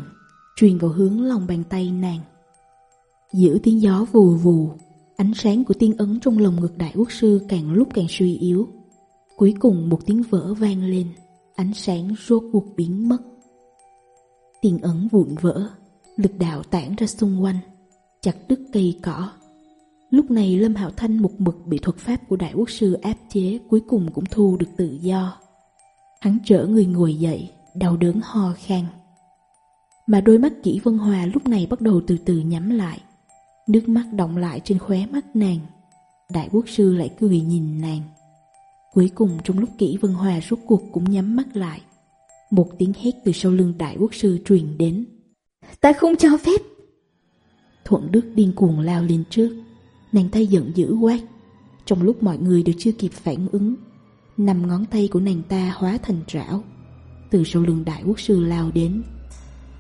truyền vào hướng lòng bàn tay nàng. Giữa tiếng gió vù vù, ánh sáng của tiên ấn trong lồng ngực đại quốc sư càng lúc càng suy yếu. Cuối cùng một tiếng vỡ vang lên, ánh sáng rốt cuộc biến mất. Tiên ấn vụn vỡ, lực đạo tản ra xung quanh, chặt đứt cây cỏ. Lúc này Lâm Hạo Thanh một mực bị thuật pháp của đại quốc sư áp chế cuối cùng cũng thu được tự do. Hắn trở người ngồi dậy, đau đớn ho khan. Mà đôi mắt kỹ Vân Hòa lúc này bắt đầu từ từ nhắm lại, nước mắt động lại trên khóe mắt nàng. Đại quốc sư lại cười nhìn nàng. Cuối cùng trong lúc kỹ Vân Hòa rút cuộc cũng nhắm mắt lại, một tiếng hét từ sau lưng đại quốc sư truyền đến. Ta không cho phép! Thuận Đức điên cuồng lao lên trước, nàng tay giận dữ quát. Trong lúc mọi người đều chưa kịp phản ứng, nằm ngón tay của nàng ta hóa thành rảo, từ sau lưng đại quốc sư lao đến.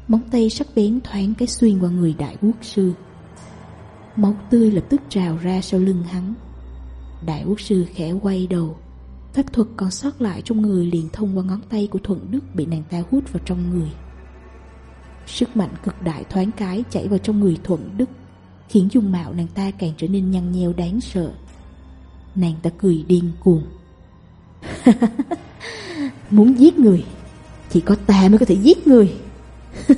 Móng tay sắc bén thoáng cái xuyên qua người đại quốc sư. Máu tươi lập tức trào ra sau lưng hắn. Đại quốc sư khẽ quay đầu. Pháp thuật còn sót lại trong người liền thông qua ngón tay của Thuận Đức bị nàng ta hút vào trong người. Sức mạnh cực đại thoáng cái chảy vào trong người Thuận Đức, khiến dung mạo nàng ta càng trở nên nhăn nheo đáng sợ. Nàng ta cười điên cuồng. Muốn giết người chỉ có ta mới có thể giết người.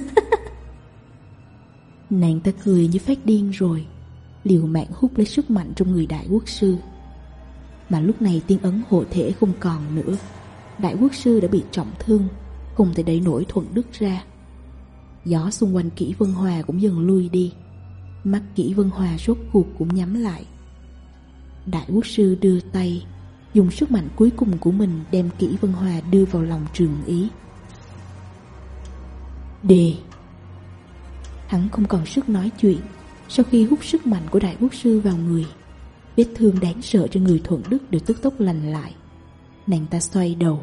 Nàng ta cười như phát điên rồi, Liều mạng hút lấy sức mạnh trong người đại quốc sư. Mà lúc này tiên ấn hộ thể không còn nữa, Đại quốc sư đã bị trọng thương, Không thể đẩy nổi thuận đức ra. Gió xung quanh kỹ vân hòa cũng dần lui đi, Mắt kỹ vân hòa rốt cuộc cũng nhắm lại. Đại quốc sư đưa tay, Dùng sức mạnh cuối cùng của mình đem kỹ vân hòa đưa vào lòng trường ý. Đi Hắn không còn sức nói chuyện Sau khi hút sức mạnh của đại quốc sư vào người. Vết thương đáng sợ cho người thuận đức Được tức tốc lành lại. Nàng ta xoay đầu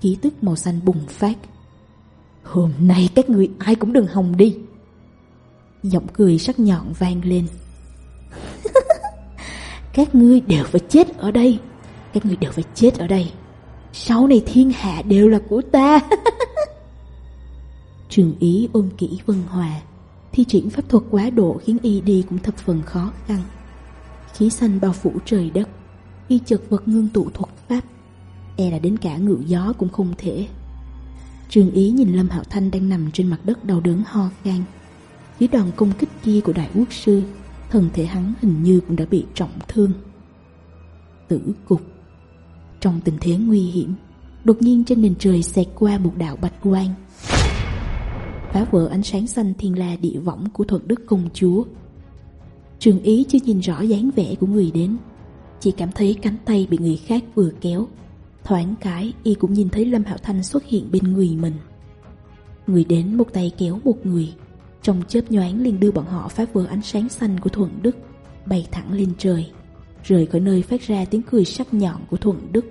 Khí tức màu xanh bùng phát. Hôm nay các người ai cũng đừng hòng đi. Giọng cười sắc nhọn vang lên. Các ngươi đều phải chết ở đây. Các ngươi đều phải chết ở đây. Sau này thiên hạ đều là của ta. Trường ý ôm kỹ Vân Hòa. Thi triển pháp thuật quá độ khiến y đi cũng thập phần khó khăn. Khí xanh bao phủ trời đất, Y chật vật ngưng tụ thuật pháp. E là đến cả ngự gió cũng không thể. Trường ý nhìn Lâm Hạo Thanh đang nằm trên mặt đất đau đớn ho khan. Dưới đòn công kích kia của đại quốc sư Thần thể hắn hình như cũng đã bị trọng thương. Tử cục. Trong tình thế nguy hiểm, Đột nhiên trên nền trời xẹt qua một đạo bạch quang phá vỡ ánh sáng xanh thiên la địa võng của thuật đức công chúa. Trường ý chưa nhìn rõ dáng vẻ của người đến, chỉ cảm thấy cánh tay bị người khác vừa kéo. Thoáng cái y cũng nhìn thấy Lâm Hạo Thanh xuất hiện bên người mình. Người đến một tay kéo một người, trong chớp nhoáng liền đưa bọn họ phá vỡ ánh sáng xanh của Thuận Đức, bay thẳng lên trời, rời khỏi nơi phát ra tiếng cười sắc nhọn của Thuận Đức.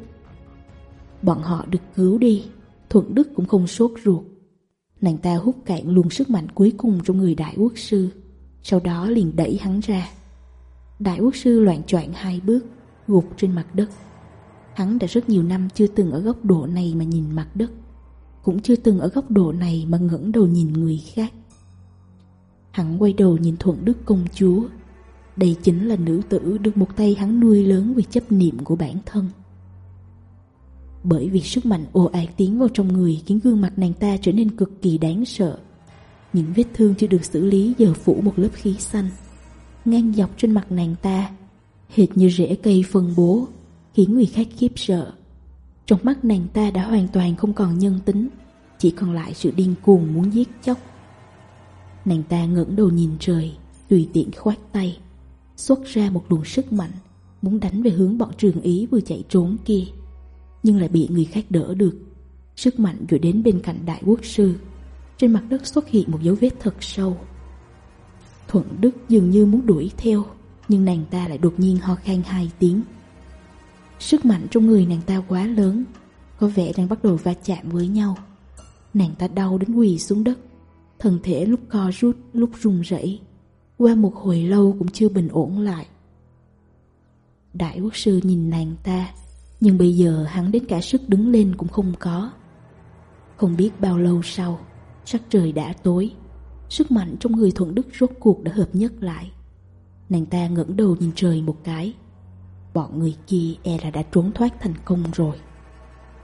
Bọn họ được cứu đi, Thuận Đức cũng không sốt ruột, Nàng ta hút cạn luôn sức mạnh cuối cùng trong người đại quốc sư. Sau đó liền đẩy hắn ra. Đại quốc sư loạn choạng hai bước, Gục trên mặt đất. Hắn đã rất nhiều năm chưa từng ở góc độ này mà nhìn mặt đất, Cũng chưa từng ở góc độ này mà ngẩng đầu nhìn người khác. Hắn quay đầu nhìn Thuận Đức công chúa. Đây chính là nữ tử được một tay hắn nuôi lớn vì chấp niệm của bản thân bởi vì sức mạnh ồ ạt tiến vào trong người khiến gương mặt nàng ta trở nên cực kỳ đáng sợ. Những vết thương chưa được xử lý giờ phủ một lớp khí xanh, ngang dọc trên mặt nàng ta, hệt như rễ cây phân bố, khiến người khác khiếp sợ. Trong mắt nàng ta đã hoàn toàn không còn nhân tính, chỉ còn lại sự điên cuồng muốn giết chóc. Nàng ta ngẩng đầu nhìn trời, tùy tiện khoát tay, xuất ra một luồng sức mạnh, muốn đánh về hướng bọn trường ý vừa chạy trốn kia nhưng lại bị người khác đỡ được. Sức mạnh rồi đến bên cạnh đại quốc sư. Trên mặt đất xuất hiện một dấu vết thật sâu. Thuận Đức dường như muốn đuổi theo, nhưng nàng ta lại đột nhiên ho khan hai tiếng. Sức mạnh trong người nàng ta quá lớn, có vẻ đang bắt đầu va chạm với nhau. Nàng ta đau đến quỳ xuống đất, thân thể lúc co rút, lúc run rẩy. Qua một hồi lâu cũng chưa bình ổn lại. Đại quốc sư nhìn nàng ta nhưng bây giờ hắn đến cả sức đứng lên cũng không có. Không biết bao lâu sau, Sắc trời đã tối. Sức mạnh trong người Thuận Đức rốt cuộc đã hợp nhất lại. Nàng ta ngẩng đầu nhìn trời một cái. Bọn người kia e là đã trốn thoát thành công rồi.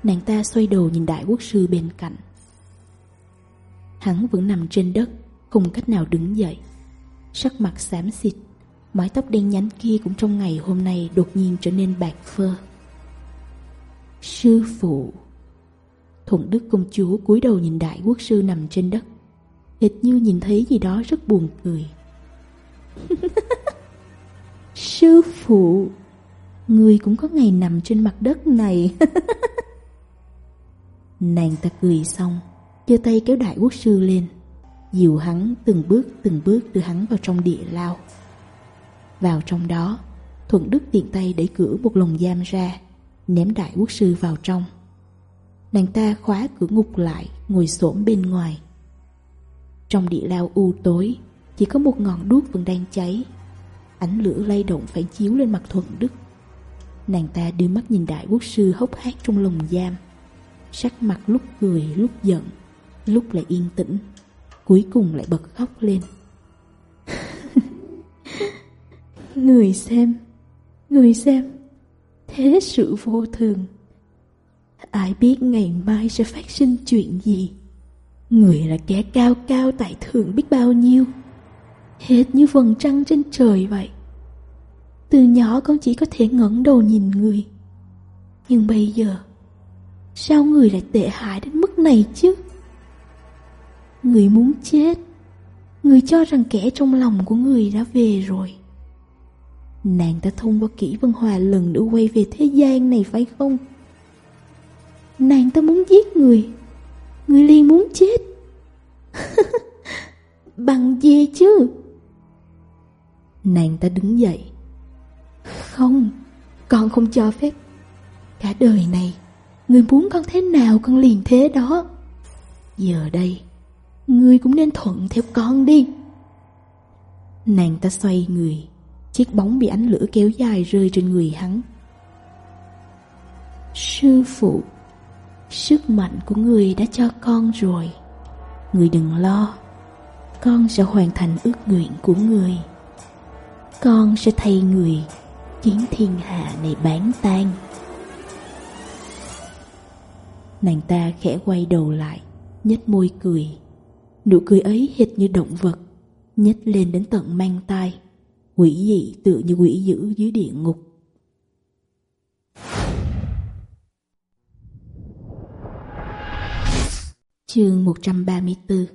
Nàng ta xoay đầu nhìn đại quốc sư bên cạnh. Hắn vẫn nằm trên đất, Không cách nào đứng dậy. Sắc mặt xám xịt, Mái tóc đen nhánh kia cũng trong ngày hôm nay Đột nhiên trở nên bạc phơ. Sư phụ. Thuận Đức công chúa cúi đầu nhìn đại quốc sư nằm trên đất. Hệt như nhìn thấy gì đó rất buồn cười. Sư phụ, Người cũng có ngày nằm trên mặt đất này. Nàng ta cười xong, giơ tay kéo đại quốc sư lên. Dìu hắn từng bước từng bước đưa hắn vào trong địa lao. Vào trong đó, Thuận Đức tiện tay đẩy cửa một lồng giam ra ném đại quốc sư vào trong. Nàng ta khóa cửa ngục lại, ngồi xổm bên ngoài. Trong địa lao u tối, chỉ có một ngọn đuốc vẫn đang cháy. Ánh lửa lay động phải chiếu lên mặt thuận đức. Nàng ta đưa mắt nhìn đại quốc sư hốc hác trong lồng giam. Sắc mặt lúc cười lúc giận, lúc lại yên tĩnh, cuối cùng lại bật khóc lên. người xem, người xem, thế sự vô thường. Ai biết ngày mai sẽ phát sinh chuyện gì? Người là kẻ cao cao tại thượng biết bao nhiêu? Hết như vầng trăng trên trời vậy. Từ nhỏ con chỉ có thể ngẩn đầu nhìn người. Nhưng bây giờ, sao người lại tệ hại đến mức này chứ? Người muốn chết. Người cho rằng kẻ trong lòng của người đã về rồi. Nàng ta thông qua kỹ Vân Hòa lần nữa quay về thế gian này phải không? Nàng ta muốn giết người. Người liền muốn chết. Bằng gì chứ? Nàng ta đứng dậy. Không, con không cho phép. Cả đời này Người muốn con thế nào con liền thế đó. Giờ đây Người cũng nên thuận theo con đi. Nàng ta xoay người chiếc bóng bị ánh lửa kéo dài rơi trên người hắn. Sư phụ, sức mạnh của người đã cho con rồi. Người đừng lo, con sẽ hoàn thành ước nguyện của người. Con sẽ thay người khiến thiên hạ này bán tan. Nàng ta khẽ quay đầu lại, nhếch môi cười. Nụ cười ấy hệt như động vật, nhếch lên đến tận mang tai quỷ dị tự như quỷ dữ dưới địa ngục. Chương 134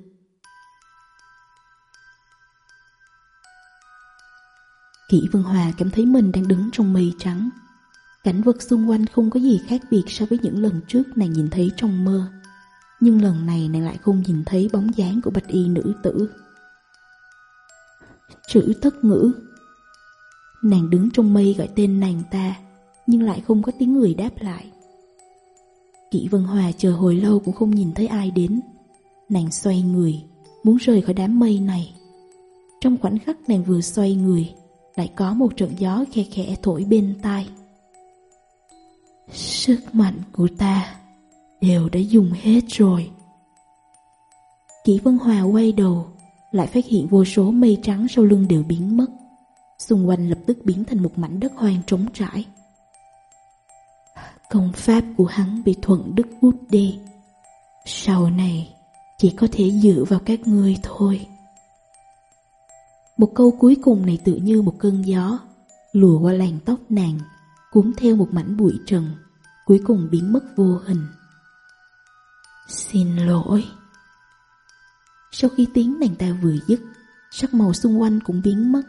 Kỷ Vân Hòa cảm thấy mình đang đứng trong mây trắng. Cảnh vật xung quanh không có gì khác biệt so với những lần trước nàng nhìn thấy trong mơ. Nhưng lần này nàng lại không nhìn thấy bóng dáng của bạch y nữ tử. Chữ thất ngữ Nàng đứng trong mây gọi tên nàng ta, Nhưng lại không có tiếng người đáp lại. Kỷ Vân Hòa chờ hồi lâu cũng không nhìn thấy ai đến. Nàng xoay người, Muốn rời khỏi đám mây này. Trong khoảnh khắc nàng vừa xoay người, Lại có một trận gió khe khẽ thổi bên tai. Sức mạnh của ta Đều đã dùng hết rồi. Kỷ Vân Hòa quay đầu, Lại phát hiện vô số mây trắng sau lưng đều biến mất. Xung quanh lập tức biến thành một mảnh đất hoang trống trải. Công pháp của hắn bị thuận đức út đi Sau này, chỉ có thể dựa vào các ngươi thôi. Một câu cuối cùng này tự như một cơn gió, Lùa qua làn tóc nàng, Cuốn theo một mảnh bụi trần, Cuối cùng biến mất vô hình. Xin lỗi. Sau khi tiếng nàng ta vừa dứt, Sắc màu xung quanh cũng biến mất.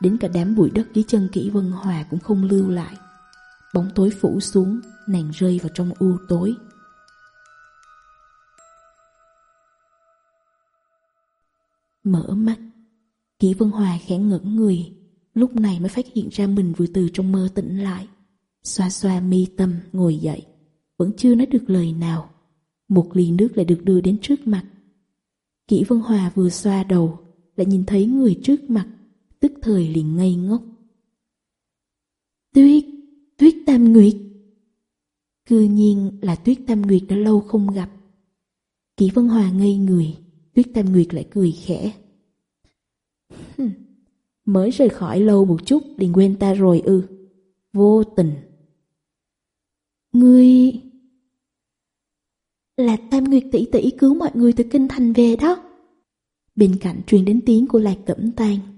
Đến cả đám bụi đất dưới chân kỹ vân hòa cũng không lưu lại. Bóng tối phủ xuống, Nàng rơi vào trong u tối. Mở mắt, kỹ Vân Hòa khẽ ngẩn người, Lúc này mới phát hiện ra mình vừa từ trong mơ tỉnh lại. Xoa xoa mi tâm, ngồi dậy, Vẫn chưa nói được lời nào. Một ly nước lại được đưa đến trước mặt. Kỷ Vân Hòa vừa xoa đầu, Lại nhìn thấy người trước mặt tức thời liền ngây ngốc. Tuyết, Tuyết Tam Nguyệt. Cư nhiên là Tuyết Tam Nguyệt đã lâu không gặp. Kỷ Vân Hòa ngây người, Tuyết Tam Nguyệt lại cười khẽ. Mới rời khỏi lâu một chút liền quên ta rồi ư. Vô tình. Ngươi... Là Tam Nguyệt tỷ tỷ cứu mọi người từ kinh thành về đó. Bên cạnh truyền đến tiếng của Lạc Cẩm Tang.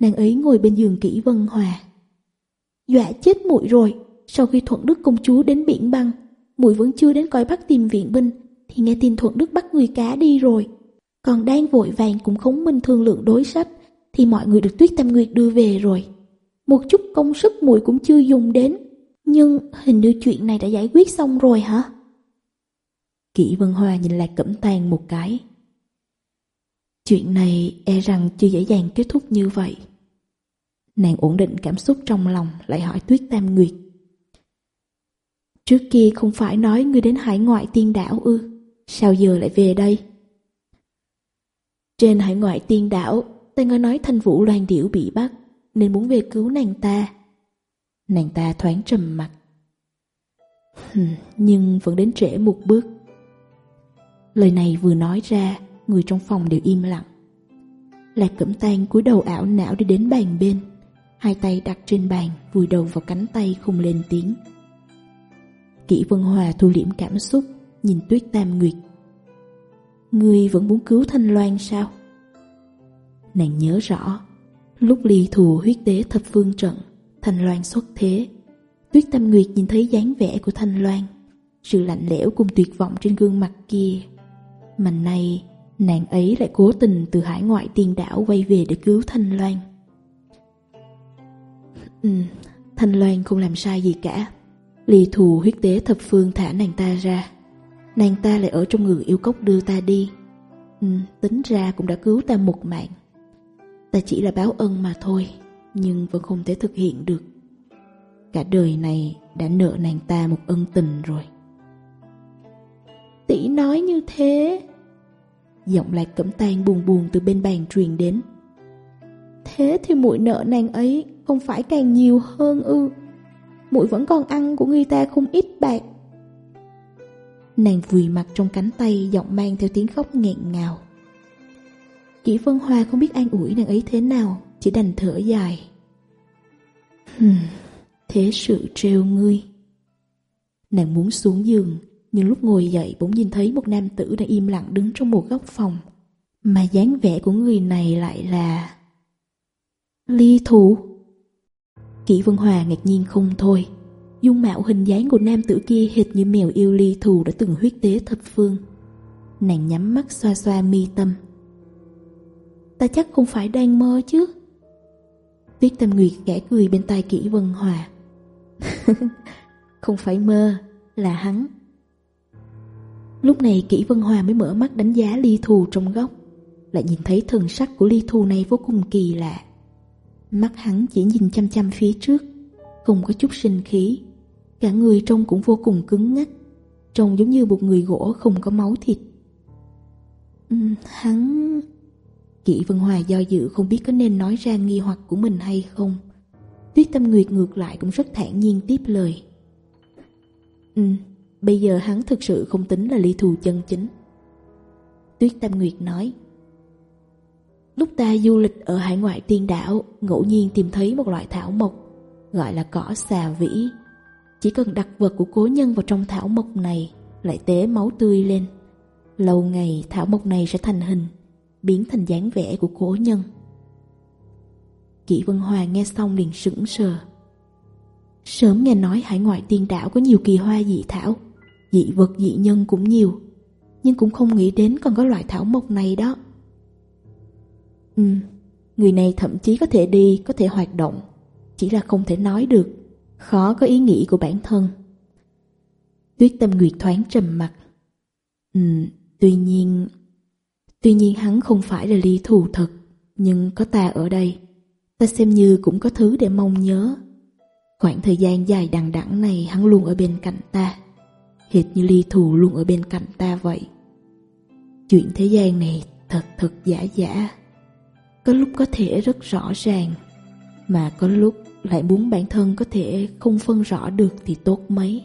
Nàng ấy ngồi bên giường kỹ Vân Hòa. Dọa chết muội rồi. Sau khi Thuận Đức công chúa đến biển băng, muội vẫn chưa đến coi bắt tìm viện binh, Thì nghe tin Thuận Đức bắt người cá đi rồi. Còn đang vội vàng cùng khống minh thương lượng đối sách, Thì mọi người được Tuyết Tam Nguyệt đưa về rồi. Một chút công sức muội cũng chưa dùng đến, Nhưng hình như chuyện này đã giải quyết xong rồi hả? Kỷ Vân hòa nhìn Lạc Cẩm Tàn một cái. Chuyện này e rằng chưa dễ dàng kết thúc như vậy. Nàng ổn định cảm xúc trong lòng lại hỏi Tuyết Tam Nguyệt. Trước kia không phải nói ngươi đến hải ngoại tiên đảo ư, sao giờ lại về đây? Trên hải ngoại tiên đảo, ta nghe nói thanh vũ loan điểu bị bắt, nên muốn về cứu nàng ta. Nàng ta thoáng trầm mặt. Nhưng vẫn đến trễ một bước. Lời này vừa nói ra, người trong phòng đều im lặng. Lạc Cẩm Tan cúi đầu ảo não đi đến bàn bên, hai tay đặt trên bàn, vùi đầu vào cánh tay không lên tiếng. Kỷ Vân Hòa thu liễm cảm xúc, nhìn Tuyết Tam Nguyệt. Ngươi vẫn muốn cứu Thanh Loan sao? Nàng nhớ rõ, lúc ly thù huyết đế thập phương trận, Thanh Loan xuất thế. Tuyết Tam Nguyệt nhìn thấy dáng vẻ của Thanh Loan, sự lạnh lẽo cùng tuyệt vọng trên gương mặt kia. Mà nay Nàng ấy lại cố tình từ hải ngoại tiên đảo quay về để cứu Thanh Loan. Ừ, Thanh Loan không làm sai gì cả. Lì thù huyết tế thập phương thả nàng ta ra. Nàng ta lại ở trong người yêu cốc đưa ta đi. Ừ, Tính ra cũng đã cứu ta một mạng. Ta chỉ là báo ân mà thôi Nhưng vẫn không thể thực hiện được. Cả đời này đã nợ nàng ta một ân tình rồi. Tỷ nói như thế. Giọng lạc cẩm tan buồn buồn từ bên bàn truyền đến. Thế thì muội nợ nàng ấy Không phải càng nhiều hơn ư? Muội vẫn còn ăn của người ta không ít bạc. Nàng vùi mặt trong cánh tay Giọng mang theo tiếng khóc nghẹn ngào. Kỷ Vân Hoa không biết an ủi nàng ấy thế nào Chỉ đành thở dài. Hừm, Thế sự trêu ngươi. Nàng muốn xuống giường nhưng lúc ngồi dậy bỗng nhìn thấy một nam tử đang im lặng đứng trong một góc phòng. Mà dáng vẻ của người này lại là... Ly Thù. Kỷ Vân Hòa ngạc nhiên không thôi. Dung mạo hình dáng của nam tử kia hệt như mèo yêu Ly Thù đã từng huyết tế thập phương. Nàng nhắm mắt xoa xoa mi tâm. Ta chắc không phải đang mơ chứ. Tuyết Tâm Nguyệt gã cười bên tai Kỷ Vân Hòa. không phải mơ, là hắn. Lúc này Kỷ Vân Hòa mới mở mắt đánh giá ly thù trong góc Lại nhìn thấy thần sắc của ly thù này vô cùng kỳ lạ. Mắt hắn chỉ nhìn chăm chăm phía trước Không có chút sinh khí. Cả người trông cũng vô cùng cứng ngắt Trông giống như một người gỗ không có máu thịt. Uhm, Hắn... Kỷ Vân Hòa do dự không biết có nên nói ra nghi hoặc của mình hay không. Tuyết Tâm Nguyệt ngược lại cũng rất thản nhiên tiếp lời. Ừ, uhm Bây giờ hắn thực sự không tính là ly thù chân chính. Tuyết Tam Nguyệt nói, Lúc ta du lịch ở hải ngoại tiên đảo, Ngẫu nhiên tìm thấy một loại thảo mộc, Gọi là cỏ xà vĩ. Chỉ cần đặt vật của cố nhân vào trong thảo mộc này, Lại tế máu tươi lên. Lâu ngày, thảo mộc này sẽ thành hình, Biến thành dáng vẻ của cố nhân. Kỷ Vân Hòa nghe xong liền sững sờ. Sớm nghe nói hải ngoại tiên đảo có nhiều kỳ hoa dị thảo dị vật dị nhân cũng nhiều nhưng cũng không nghĩ đến còn có loại thảo mộc này đó. Ừ, người này thậm chí có thể đi, có thể hoạt động, chỉ là không thể nói được, khó có ý nghĩ của bản thân. Tuyết tâm nguyệt thoáng trầm mặt. Ừ, tuy nhiên... Tuy nhiên hắn không phải là ly thù thật, nhưng có ta ở đây, ta xem như cũng có thứ để mong nhớ. Khoảng thời gian dài đằng đẵng này hắn luôn ở bên cạnh ta hệt như ly thù luôn ở bên cạnh ta vậy. Chuyện thế gian này thật thật giả giả, có lúc có thể rất rõ ràng, mà có lúc lại muốn bản thân có thể không phân rõ được thì tốt mấy.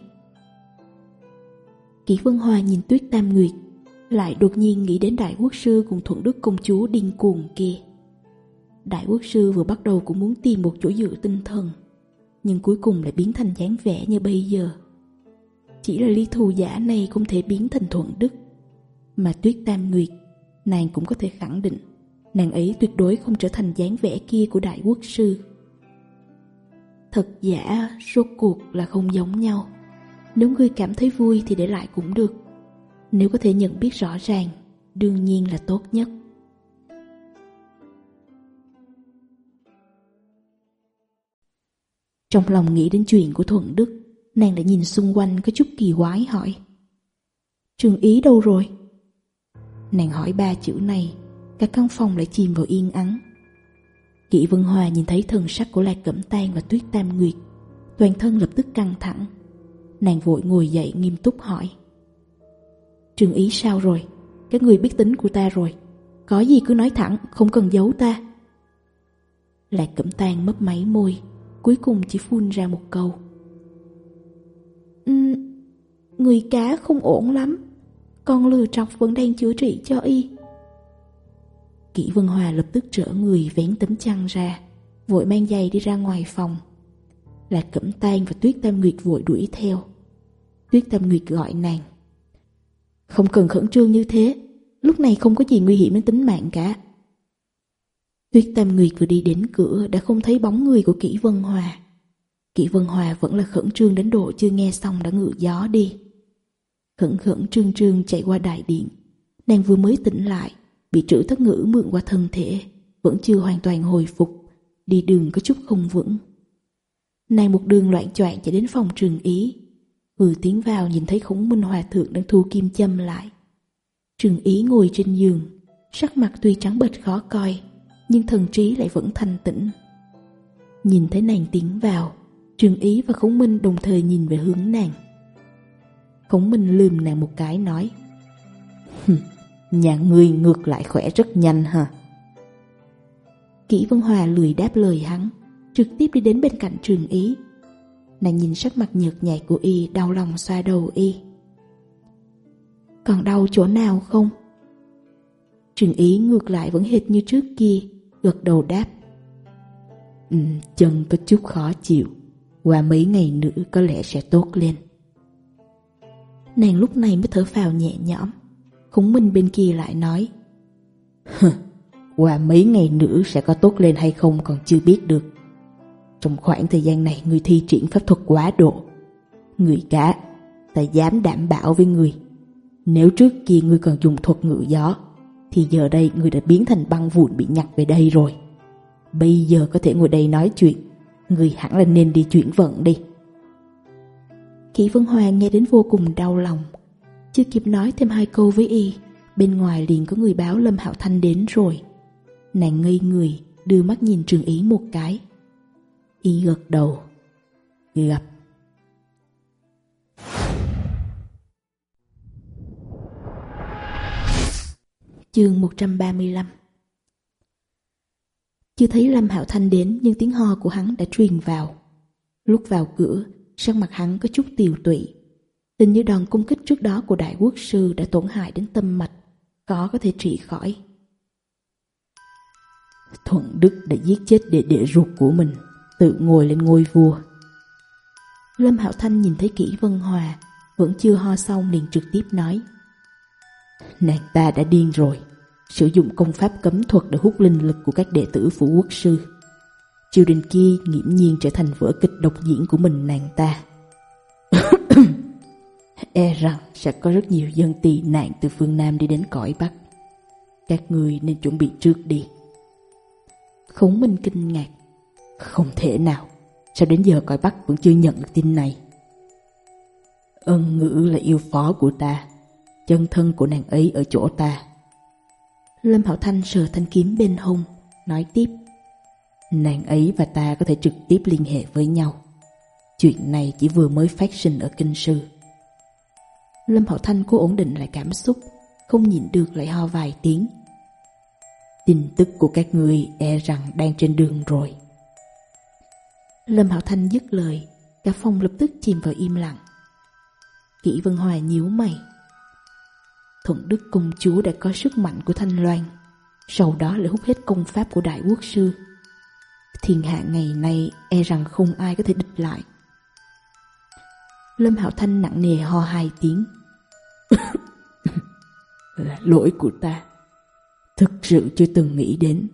Kỷ Vân Hoa nhìn Tuyết Tam Nguyệt, lại đột nhiên nghĩ đến Đại Quốc Sư cùng Thuận Đức Công Chúa điên cuồng kia. Đại Quốc Sư vừa bắt đầu cũng muốn tìm một chỗ dựa tinh thần, nhưng cuối cùng lại biến thành dáng vẻ như bây giờ. Chỉ là ly thù giả này cũng thể biến thành thuận đức. Mà tuyết tam nguyệt Nàng cũng có thể khẳng định Nàng ấy tuyệt đối không trở thành dáng vẻ kia của đại quốc sư. Thật giả, rốt cuộc là không giống nhau. Nếu ngươi cảm thấy vui thì để lại cũng được. Nếu có thể nhận biết rõ ràng Đương nhiên là tốt nhất. Trong lòng nghĩ đến chuyện của Thuận Đức Nàng lại nhìn xung quanh có chút kỳ quái hỏi. Trường ý đâu rồi? Nàng hỏi ba chữ này Cả căn phòng lại chìm vào yên ắng. Kỷ Vân Hòa nhìn thấy thần sắc của Lạc Cẩm Tan và Tuyết Tam Nguyệt Toàn thân lập tức căng thẳng. Nàng vội ngồi dậy nghiêm túc hỏi. Trường ý sao rồi? Các người biết tính của ta rồi. Có gì cứ nói thẳng, không cần giấu ta. Lạc Cẩm Tan mấp máy môi Cuối cùng chỉ phun ra một câu um, Người cá không ổn lắm. Con lừa trọc vẫn đang chữa trị cho y. Kỷ Vân Hòa lập tức trở người vén tấm chăn ra Vội mang giày đi ra ngoài phòng. Lạc Cẩm Tan và Tuyết Tam Nguyệt vội đuổi theo. Tuyết Tam Nguyệt gọi nàng. Không cần khẩn trương như thế Lúc này không có gì nguy hiểm đến tính mạng cả. Tuyết Tam Nguyệt vừa đi đến cửa đã không thấy bóng người của Kỷ Vân Hòa. Kỷ Vân Hòa vẫn là khẩn trương đến độ chưa nghe xong đã ngự gió đi. Khẩn khẩn trương trương chạy qua đại điện. Nàng vừa mới tỉnh lại, bị trữ thất ngữ mượn qua thân thể, vẫn chưa hoàn toàn hồi phục, đi đường có chút không vững. Nàng một đường loạn choạng chạy đến phòng trường ý. Vừa tiến vào nhìn thấy khổng minh hòa thượng đang thu kim châm lại. Trường ý ngồi trên giường, sắc mặt tuy trắng bệch khó coi, nhưng thần trí lại vẫn thanh tĩnh. Nhìn thấy nàng tiến vào, Trường Ý và Khổng Minh đồng thời nhìn về hướng nàng. Khổng Minh lườm nàng một cái nói Nhà ngươi ngược lại khỏe rất nhanh hả? Kỷ Vân Hòa lười đáp lời hắn, trực tiếp đi đến bên cạnh Trường Ý. Nàng nhìn sắc mặt nhợt nhạt của y đau lòng xoa đầu y. Còn đau chỗ nào không? Trường Ý ngược lại vẫn hệt như trước kia, gật đầu đáp. Ừ, chân có chút khó chịu. Qua mấy ngày nữa có lẽ sẽ tốt lên. Nàng lúc này mới thở phào nhẹ nhõm Khủng Minh bên kia lại nói hừ, Qua mấy ngày nữa sẽ có tốt lên hay không còn chưa biết được. Trong khoảng thời gian này người thi triển pháp thuật quá độ Người cả Ta dám đảm bảo với người. Nếu trước kia người còn dùng thuật ngự gió Thì giờ đây người đã biến thành băng vụn bị nhặt về đây rồi. Bây giờ có thể ngồi đây nói chuyện Người hẳn là nên đi chuyển vận đi. Kỷ Vân Hoàng nghe đến vô cùng đau lòng. Chưa kịp nói thêm hai câu với y, Bên ngoài liền có người báo Lâm Hạo Thanh đến rồi. Nàng ngây người, Đưa mắt nhìn trường ý một cái. Y gật đầu. Gặp. Chương 135 chưa thấy Lâm Hạo Thanh đến nhưng tiếng ho của hắn đã truyền vào. Lúc vào cửa, sắc mặt hắn có chút tiều tụy. Hình như đòn công kích trước đó của đại quốc sư đã tổn hại đến tâm mạch, có có thể trị khỏi. Thuận Đức đã giết chết địa địa ruột của mình, tự ngồi lên ngôi vua. Lâm Hạo Thanh nhìn thấy kỹ Vân Hòa, vẫn chưa ho xong liền trực tiếp nói. Nàng ta đã điên rồi sử dụng công pháp cấm thuật để hút linh lực của các đệ tử phủ quốc sư. Triều đình kia nghiễm nhiên trở thành vở kịch độc diễn của mình nàng ta. e rằng sẽ có rất nhiều dân tị nạn từ phương Nam đi đến cõi Bắc. Các người nên chuẩn bị trước đi. Khổng Minh kinh ngạc. Không thể nào, sao đến giờ cõi Bắc vẫn chưa nhận được tin này? Ân ngữ là yêu phó của ta, chân thân của nàng ấy ở chỗ ta Lâm Hạo Thanh sờ thanh kiếm bên hông, nói tiếp. Nàng ấy và ta có thể trực tiếp liên hệ với nhau. Chuyện này chỉ vừa mới phát sinh ở kinh sư. Lâm Hạo Thanh cố ổn định lại cảm xúc, không nhịn được lại ho vài tiếng. Tin tức của các người, e rằng đang trên đường rồi. Lâm Hạo Thanh dứt lời, cả phòng lập tức chìm vào im lặng. Kỷ Vân Hòa nhíu mày, Thuận Đức Công Chúa đã có sức mạnh của Thanh Loan, sau đó lại hút hết công pháp của Đại Quốc Sư. Thiên hạ ngày nay e rằng không ai có thể địch lại. Lâm hảo Thanh nặng nề ho hai tiếng. là lỗi của ta. Thực sự chưa từng nghĩ đến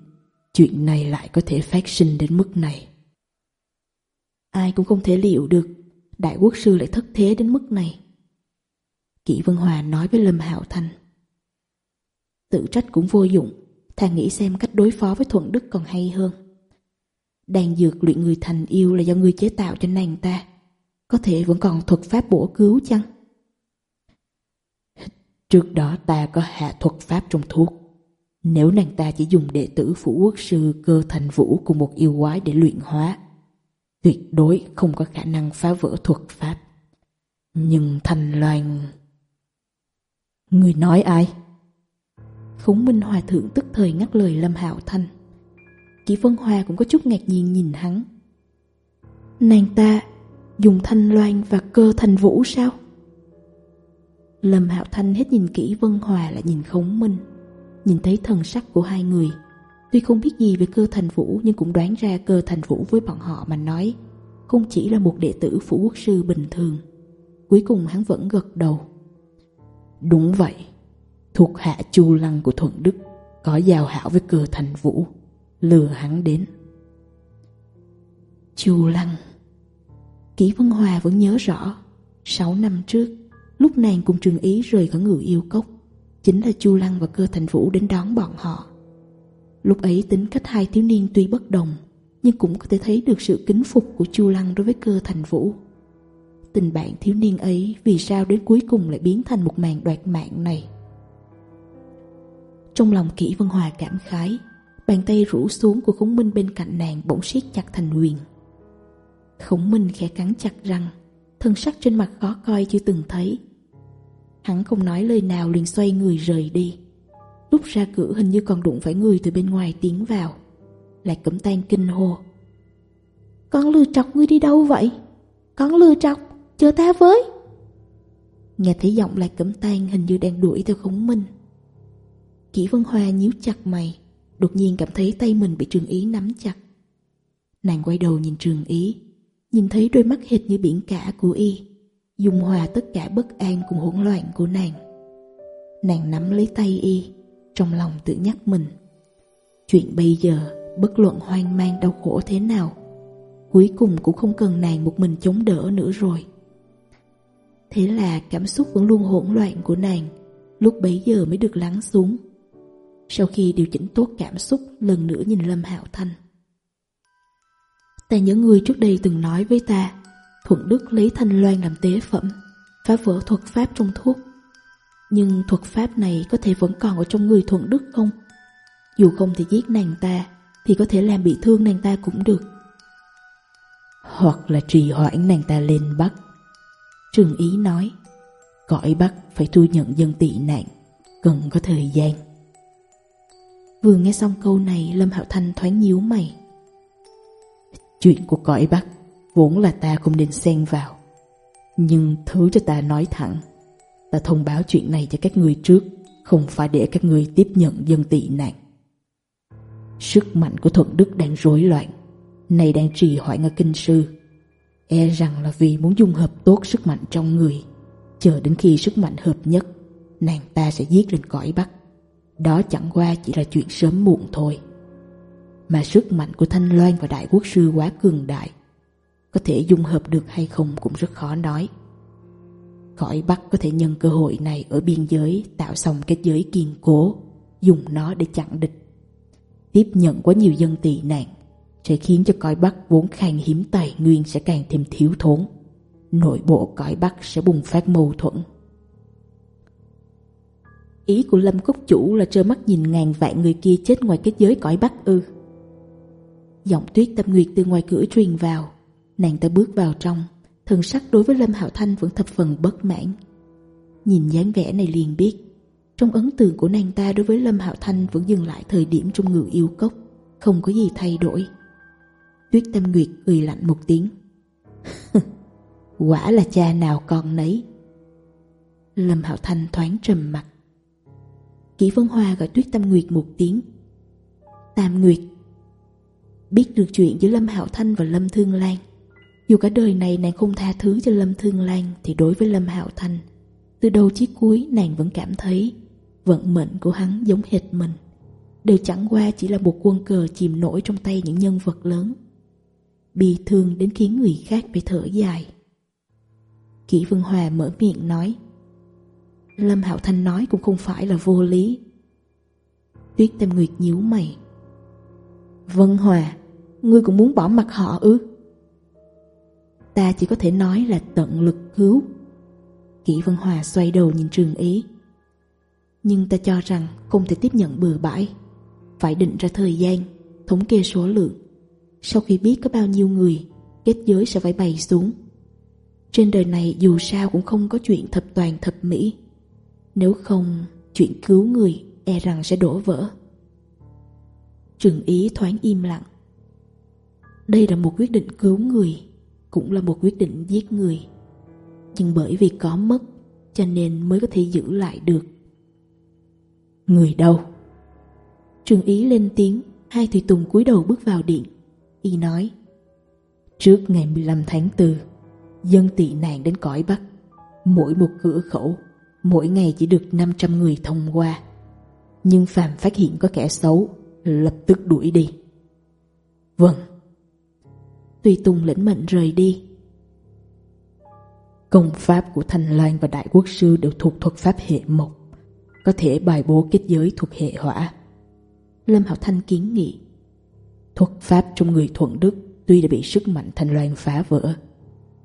chuyện này lại có thể phát sinh đến mức này. Ai cũng không thể liệu được Đại Quốc Sư lại thất thế đến mức này. Kỷ Vân Hòa nói với Lâm Hạo Thanh. Tự trách cũng vô dụng, thà nghĩ xem cách đối phó với Thuận Đức còn hay hơn. Đàn dược luyện người thành yêu là do người chế tạo cho nàng ta. Có thể vẫn còn thuật pháp bổ cứu chăng? Trước đó ta có hạ thuật pháp trong thuốc. Nếu nàng ta chỉ dùng đệ tử phủ quốc sư cơ thành vũ cùng một yêu quái để luyện hóa, tuyệt đối không có khả năng phá vỡ thuật pháp. Nhưng Thành Loan... Người nói ai? Khống Minh Hòa Thượng tức thời ngắt lời Lâm Hạo Thanh. Kỷ Vân Hòa cũng có chút ngạc nhiên nhìn hắn. Nàng ta dùng thanh loan và cơ thành vũ sao? Lâm Hạo Thanh hết nhìn kỹ Vân Hòa lại nhìn Khống Minh, nhìn thấy thần sắc của hai người. Tuy không biết gì về cơ thành vũ nhưng cũng đoán ra cơ thành vũ với bọn họ mà nói, không chỉ là một đệ tử phủ quốc sư bình thường. Cuối cùng hắn vẫn gật đầu. Đúng vậy, thuộc hạ Chu Lăng của Thuận Đức có giao hảo với cờ thành vũ, lừa hắn đến. Chu Lăng Kỷ Vân Hòa vẫn nhớ rõ, 6 năm trước, lúc nàng cùng Trường Ý rời khỏi người yêu cốc, chính là Chu Lăng và cơ thành vũ đến đón bọn họ. Lúc ấy tính cách hai thiếu niên tuy bất đồng, nhưng cũng có thể thấy được sự kính phục của Chu Lăng đối với cơ thành vũ tình bạn thiếu niên ấy vì sao đến cuối cùng lại biến thành một màn đoạt mạng này. Trong lòng kỹ Vân Hòa cảm khái, bàn tay rũ xuống của Khổng Minh bên cạnh nàng bỗng siết chặt thành quyền. Khổng Minh khẽ cắn chặt răng, thân sắc trên mặt khó coi chưa từng thấy. Hắn không nói lời nào liền xoay người rời đi. Lúc ra cửa hình như còn đụng phải người từ bên ngoài tiến vào. Lại cẩm tan kinh hô. Con lừa trọc ngươi đi đâu vậy? Con lừa trọc! Chờ ta với. Nghe thấy giọng lại Cẩm Tan hình như đang đuổi theo khống minh. Kỷ Vân Hoa nhíu chặt mày, Đột nhiên cảm thấy tay mình bị Trường Ý nắm chặt. Nàng quay đầu nhìn Trường Ý, Nhìn thấy đôi mắt hệt như biển cả của y, Dung hòa tất cả bất an cùng hỗn loạn của nàng. Nàng nắm lấy tay y, Trong lòng tự nhắc mình. Chuyện bây giờ, Bất luận hoang mang đau khổ thế nào, Cuối cùng cũng không cần nàng một mình chống đỡ nữa rồi. Thế là cảm xúc vẫn luôn hỗn loạn của nàng, Lúc bấy giờ mới được lắng xuống. Sau khi điều chỉnh tốt cảm xúc, Lần nữa nhìn Lâm Hạo Thanh. Ta nhớ người trước đây từng nói với ta, Thuận Đức lấy thanh loan làm tế phẩm, Phá vỡ thuật pháp trong thuốc. Nhưng thuật pháp này Có thể vẫn còn ở trong người Thuận Đức không? Dù không thì giết nàng ta, Thì có thể làm bị thương nàng ta cũng được. Hoặc là trì hoãn nàng ta lên Bắc. Trương Ý nói, cõi Bắc phải thu nhận dân tị nạn, cần có thời gian. Vừa nghe xong câu này Lâm Hạo Thanh thoáng nhíu mày. Chuyện của cõi Bắc vốn là ta không nên xen vào. Nhưng thứ cho ta nói thẳng, ta thông báo chuyện này cho các ngươi trước, không phải để các ngươi tiếp nhận dân tị nạn. Sức mạnh của thuận đức đang rối loạn, này đang trì hoãn ở kinh sư, E rằng là vì muốn dung hợp tốt sức mạnh trong người. Chờ đến khi sức mạnh hợp nhất Nàng ta sẽ giết lên cõi bắc. Đó chẳng qua chỉ là chuyện sớm muộn thôi. Mà sức mạnh của Thanh Loan và Đại Quốc Sư quá cường đại Có thể dung hợp được hay không cũng rất khó nói. Cõi Bắc có thể nhân cơ hội này ở biên giới tạo xong cái giới kiên cố, dùng nó để chặn địch. Tiếp nhận quá nhiều dân tị nạn, sẽ khiến cho cõi Bắc vốn khan hiếm tài nguyên sẽ càng thêm thiếu thốn. Nội bộ cõi Bắc sẽ bùng phát mâu thuẫn. Ý của Lâm Cốc Chủ là trơ mắt nhìn ngàn vạn người kia chết ngoài kết giới cõi Bắc ư. Giọng tuyết tâm nguyệt từ ngoài cửa truyền vào. Nàng ta bước vào trong, thần sắc đối với Lâm Hạo Thanh vẫn thập phần bất mãn. Nhìn dáng vẻ này liền biết, trong ấn tượng của nàng ta đối với Lâm Hạo Thanh vẫn dừng lại thời điểm trong ngự yêu cốc, không có gì thay đổi. Tuyết Tâm Nguyệt cười lạnh một tiếng. Quả là cha nào con nấy. Lâm Hạo Thanh thoáng trầm mặt. Kỷ Vân Hoa gọi Tuyết Tâm Nguyệt một tiếng. Tam Nguyệt. Biết được chuyện giữa Lâm Hạo Thanh và Lâm Thương Lan. Dù cả đời này nàng không tha thứ cho Lâm Thương Lan thì đối với Lâm Hạo Thanh, từ đầu chí cuối nàng vẫn cảm thấy vận mệnh của hắn giống hệt mình. Đều chẳng qua chỉ là một quân cờ chìm nổi trong tay những nhân vật lớn bi thương đến khiến người khác phải thở dài. Kỷ Vân Hòa mở miệng nói, Lâm Hạo Thanh nói cũng không phải là vô lý. Tuyết Tâm Nguyệt nhíu mày, Vân Hòa, Ngươi cũng muốn bỏ mặt họ ư? Ta chỉ có thể nói là tận lực cứu. Kỷ Vân Hòa xoay đầu nhìn Trường Ý, Nhưng ta cho rằng không thể tiếp nhận bừa bãi, Phải định ra thời gian, Thống kê số lượng sau khi biết có bao nhiêu người kết giới sẽ phải bày xuống. Trên đời này dù sao cũng không có chuyện thập toàn thập mỹ. Nếu không, chuyện cứu người e rằng sẽ đổ vỡ. Trừng ý thoáng im lặng. Đây là một quyết định cứu người, cũng là một quyết định giết người. Nhưng bởi vì có mất, cho nên mới có thể giữ lại được. Người đâu? Trừng ý lên tiếng, hai thủy tùng cúi đầu bước vào điện. Y nói, Trước ngày 15 tháng 4 Dân tị nạn đến cõi Bắc, Mỗi một cửa khẩu, Mỗi ngày chỉ được 500 người thông qua. Nhưng phạm phát hiện có kẻ xấu, Lập tức đuổi đi. Vâng. Tùy Tùng lĩnh mệnh rời đi, Công pháp của Thanh Loan và Đại Quốc Sư đều thuộc thuật pháp hệ mộc, Có thể bài bố kết giới thuộc hệ hỏa. Lâm học Thanh kiến nghị Thuật pháp trong người thuận đức tuy đã bị sức mạnh thanh loan phá vỡ,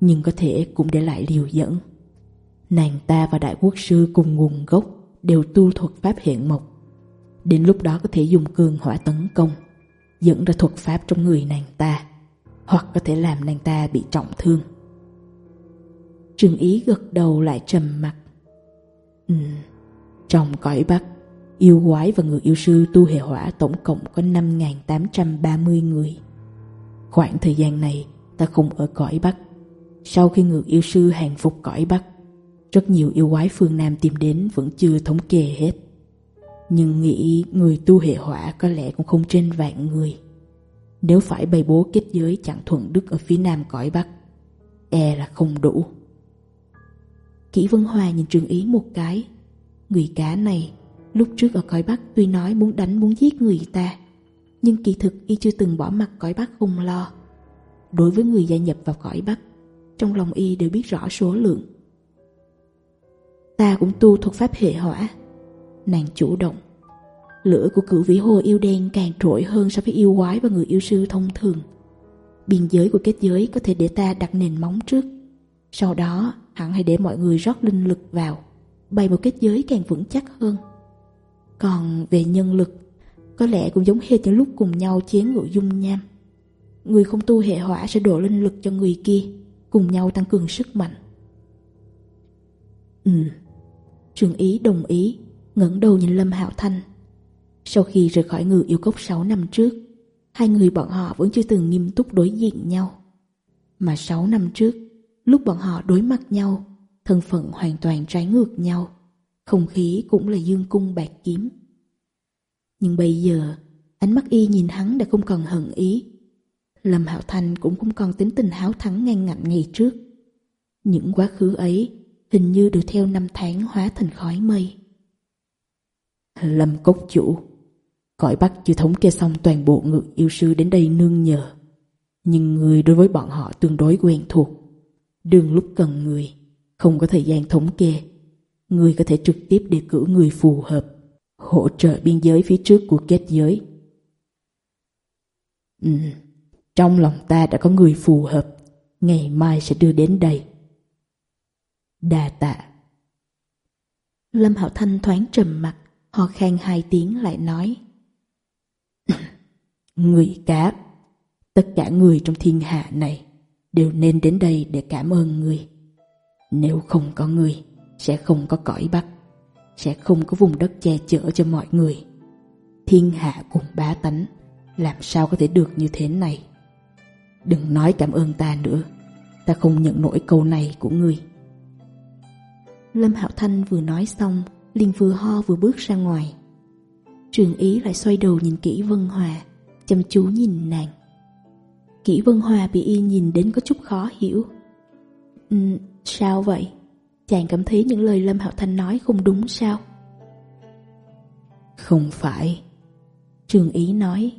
nhưng có thể cũng để lại liều dẫn. Nàng ta và đại quốc sư cùng nguồn gốc đều tu thuật pháp hiện mộc. Đến lúc đó có thể dùng cường hỏa tấn công, dẫn ra thuật pháp trong người nàng ta, hoặc có thể làm nàng ta bị trọng thương. Trương Ý gật đầu lại trầm mặt. Ừ, trong cõi bắc yêu quái và người yêu sư tu hệ hỏa tổng cộng có 5.830 người. Khoảng thời gian này, ta không ở cõi Bắc. Sau khi ngược yêu sư hàng phục cõi Bắc, rất nhiều yêu quái phương Nam tìm đến vẫn chưa thống kê hết. Nhưng nghĩ người tu hệ hỏa có lẽ cũng không trên vạn người. Nếu phải bày bố kết giới chặn thuận đức ở phía Nam cõi Bắc, e là không đủ. Kỷ Vân Hòa nhìn Trường Ý một cái. Người cá này Lúc trước ở cõi Bắc, tuy nói muốn đánh, muốn giết người ta, Nhưng kỳ thực y chưa từng bỏ mặt cõi Bắc không lo. Đối với người gia nhập vào cõi Bắc, Trong lòng y đều biết rõ số lượng. Ta cũng tu thuộc pháp hệ hỏa. Nàng chủ động. Lửa của cửu vĩ hồ yêu đen càng trội hơn so với yêu quái và người yêu sư thông thường. Biên giới của kết giới có thể để ta đặt nền móng trước. Sau đó, hẳn hãy để mọi người rót linh lực vào. Bày một kết giới càng vững chắc hơn. Còn về nhân lực, có lẽ cũng giống hệt những lúc cùng nhau chiến ngựa dung nham. Người không tu hệ hỏa sẽ đổ linh lực cho người kia, cùng nhau tăng cường sức mạnh. Ừ, trường ý đồng ý, ngẩng đầu nhìn Lâm Hạo Thanh. Sau khi rời khỏi người yêu cốc 6 năm trước, hai người bọn họ vẫn chưa từng nghiêm túc đối diện nhau. Mà 6 năm trước, lúc bọn họ đối mặt nhau, thân phận hoàn toàn trái ngược nhau. Không khí cũng là dương cung bạc kiếm. Nhưng bây giờ, Ánh mắt y nhìn hắn đã không còn hận ý. Lâm Hạo Thành cũng không còn tính tình háo thắng ngang ngạnh ngày trước. Những quá khứ ấy Hình như được theo năm tháng hóa thành khói mây. Lâm Cốc Chủ, Cõi Bắc chưa thống kê xong toàn bộ ngự yêu sư đến đây nương nhờ. Nhưng người đối với bọn họ tương đối quen thuộc. Đường lúc cần người, Không có thời gian thống kê người có thể trực tiếp đề cử người phù hợp, hỗ trợ biên giới phía trước của kết giới. Ừ, trong lòng ta đã có người phù hợp, ngày mai sẽ đưa đến đây. Đà tạ. Lâm Hạo Thanh thoáng trầm mặt, họ khen hai tiếng lại nói. người cáp, tất cả người trong thiên hạ này đều nên đến đây để cảm ơn người. Nếu không có người, sẽ không có cõi bắc, sẽ không có vùng đất che chở cho mọi người. Thiên hạ cùng bá tánh, làm sao có thể được như thế này? Đừng nói cảm ơn ta nữa, ta không nhận nổi câu này của ngươi. Lâm Hạo Thanh vừa nói xong, liền vừa ho vừa bước ra ngoài. Trường Ý lại xoay đầu nhìn kỹ Vân Hòa, chăm chú nhìn nàng. Kỹ Vân Hòa bị y nhìn đến có chút khó hiểu. Ừ, sao vậy? Chàng cảm thấy những lời Lâm Hạo Thanh nói không đúng sao? Không phải. Trương Ý nói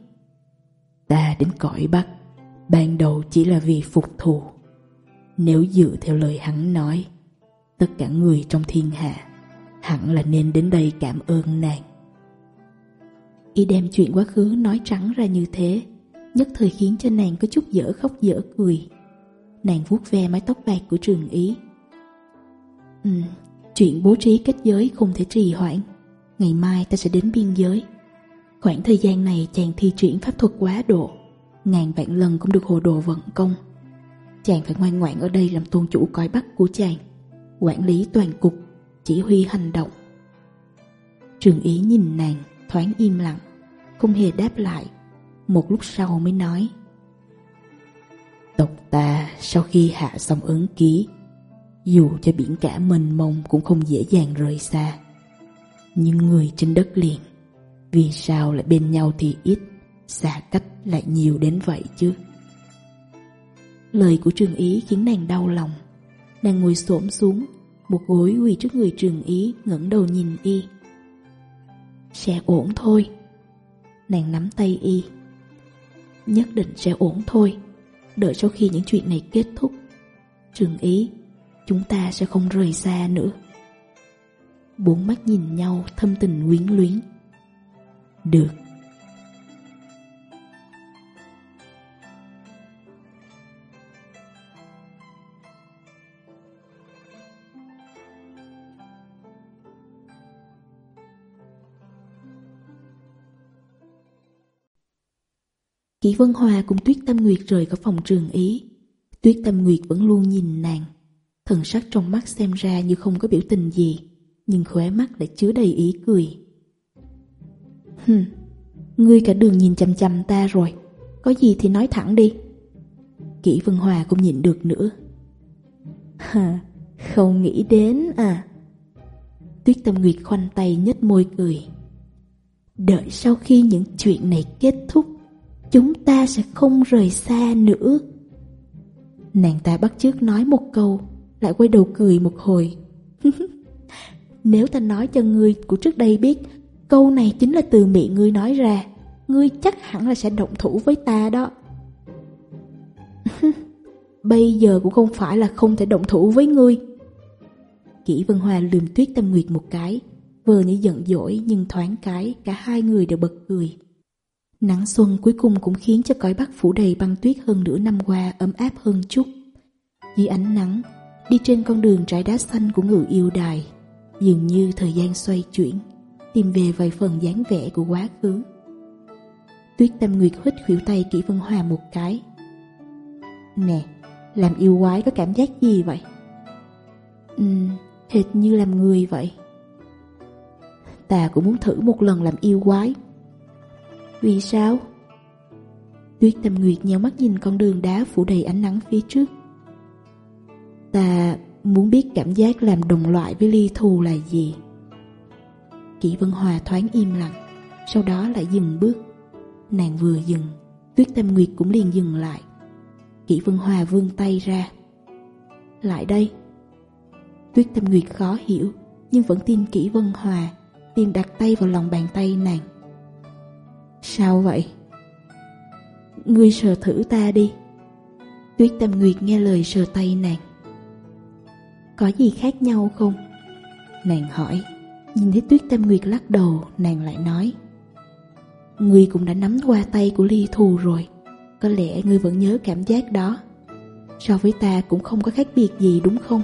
Ta đến cõi Bắc Ban đầu chỉ là vì phục thù. Nếu dựa theo lời hắn nói Tất cả người trong thiên hạ Hẳn là nên đến đây cảm ơn nàng. Y đem chuyện quá khứ nói trắng ra như thế Nhất thời khiến cho nàng có chút dở khóc dở cười. Nàng vuốt ve mái tóc bạc của trường ý Ừ, chuyện bố trí kết giới không thể trì hoãn. Ngày mai ta sẽ đến biên giới. Khoảng thời gian này chàng thi chuyển pháp thuật quá độ. Ngàn vạn lần cũng được hồ đồ vận công. Chàng phải ngoan ngoãn ở đây làm tôn chủ cõi bắc của chàng. Quản lý toàn cục, chỉ huy hành động. Trường ý nhìn nàng, thoáng im lặng, không hề đáp lại. Một lúc sau mới nói Tộc ta sau khi hạ xong ứng ký dù cho biển cả mênh mông cũng không dễ dàng rời xa. Nhưng người trên đất liền, vì sao lại bên nhau thì ít, xa cách lại nhiều đến vậy chứ? Lời của Trường Ý khiến nàng đau lòng. Nàng ngồi xổm xuống, một gối quỳ trước người Trường Ý ngẩng đầu nhìn y. Sẽ ổn thôi. Nàng nắm tay y. Nhất định sẽ ổn thôi. Đợi sau khi những chuyện này kết thúc. Trường Ý chúng ta sẽ không rời xa nữa. Bốn mắt nhìn nhau thâm tình quyến luyến. Được. Kỷ Vân Hòa cùng Tuyết Tâm Nguyệt rời khỏi phòng trường Ý. Tuyết Tâm Nguyệt vẫn luôn nhìn nàng. Thần sắc trong mắt xem ra như không có biểu tình gì Nhưng khóe mắt lại chứa đầy ý cười. Hừm Ngươi cả đường nhìn chằm chằm ta rồi Có gì thì nói thẳng đi. Kỷ Vân Hòa cũng nhìn được nữa. Hà, không nghĩ đến à. Tuyết Tâm Nguyệt khoanh tay nhếch môi cười. Đợi sau khi những chuyện này kết thúc Chúng ta sẽ không rời xa nữa. Nàng ta bắt chước nói một câu lại quay đầu cười một hồi. Nếu ta nói cho ngươi của trước đây biết, câu này chính là từ miệng ngươi nói ra, ngươi chắc hẳn là sẽ động thủ với ta đó. Bây giờ cũng không phải là không thể động thủ với ngươi. Kỷ Vân Hòa lườm tuyết tâm nguyệt một cái, vừa như giận dỗi nhưng thoáng cái cả hai người đều bật cười. Nắng xuân cuối cùng cũng khiến cho cõi bắc phủ đầy băng tuyết hơn nửa năm qua ấm áp hơn chút. Dưới ánh nắng, Đi trên con đường trải đá xanh của người yêu đài Dường như thời gian xoay chuyển Tìm về vài phần dáng vẻ của quá khứ. Tuyết Tâm Nguyệt hít khuỷu tay Kỷ Vân Hòa một cái. Nè, làm yêu quái có cảm giác gì vậy? Ừ, hệt như làm người vậy. Ta cũng muốn thử một lần làm yêu quái. Vì sao? Tuyết Tâm Nguyệt nhau mắt nhìn con đường đá phủ đầy ánh nắng phía trước. Ta muốn biết cảm giác làm đồng loại với ly thù là gì? Kỷ Vân Hòa thoáng im lặng, Sau đó lại dừng bước. Nàng vừa dừng, Tuyết Tâm Nguyệt cũng liền dừng lại. Kỷ Vân Hòa vươn tay ra. Lại đây. Tuyết Tâm Nguyệt khó hiểu, Nhưng vẫn tin Kỷ Vân Hòa Tìm đặt tay vào lòng bàn tay nàng. Sao vậy? Ngươi sờ thử ta đi. Tuyết Tâm Nguyệt nghe lời sờ tay nàng. Có gì khác nhau không? Nàng hỏi. Nhìn thấy Tuyết Tam Nguyệt lắc đầu, Nàng lại nói. Ngươi cũng đã nắm qua tay của ly thù rồi. Có lẽ ngươi vẫn nhớ cảm giác đó. So với ta cũng không có khác biệt gì, đúng không?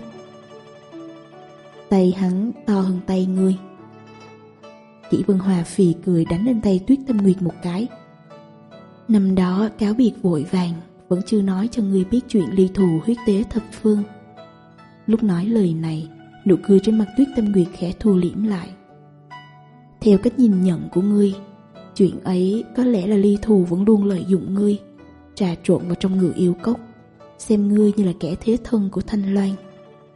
Tay hắn to hơn tay ngươi. Kỷ Vân Hòa phì cười đánh lên tay Tuyết Tâm Nguyệt một cái. Năm đó cáo biệt vội vàng, Vẫn chưa nói cho ngươi biết chuyện ly thù huyết tế thập phương. Lúc nói lời này, nụ cười trên mặt tuyết tâm nguyệt khẽ thu liễm lại. Theo cách nhìn nhận của ngươi, chuyện ấy có lẽ là ly thù vẫn luôn lợi dụng ngươi, trà trộn vào trong người yêu cốc, xem ngươi như là kẻ thế thân của Thanh Loan,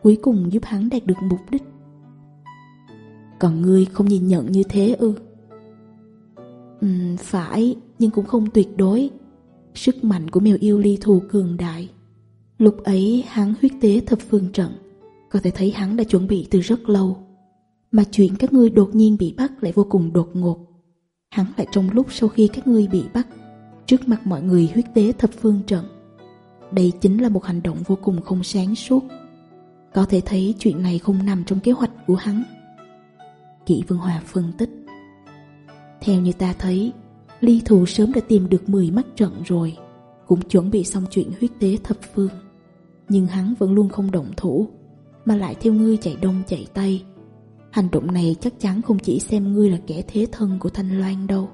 cuối cùng giúp hắn đạt được mục đích. Còn ngươi không nhìn nhận như thế ư? Ừ, phải, nhưng cũng không tuyệt đối. Sức mạnh của mèo yêu ly thù cường đại. Lúc ấy hắn huyết tế thập phương trận, có thể thấy hắn đã chuẩn bị từ rất lâu. Mà chuyện các ngươi đột nhiên bị bắt lại vô cùng đột ngột. Hắn lại trong lúc sau khi các ngươi bị bắt, Trước mặt mọi người huyết tế thập phương trận. Đây chính là một hành động vô cùng không sáng suốt. Có thể thấy chuyện này không nằm trong kế hoạch của hắn. Kỷ vương Hòa phân tích. Theo như ta thấy, Ly Thù sớm đã tìm được 10 mắt trận rồi, Cũng chuẩn bị xong chuyện huyết tế thập phương. Nhưng hắn vẫn luôn không động thủ mà lại theo ngươi chạy đông chạy tây. Hành động này chắc chắn không chỉ xem ngươi là kẻ thế thân của Thanh Loan đâu.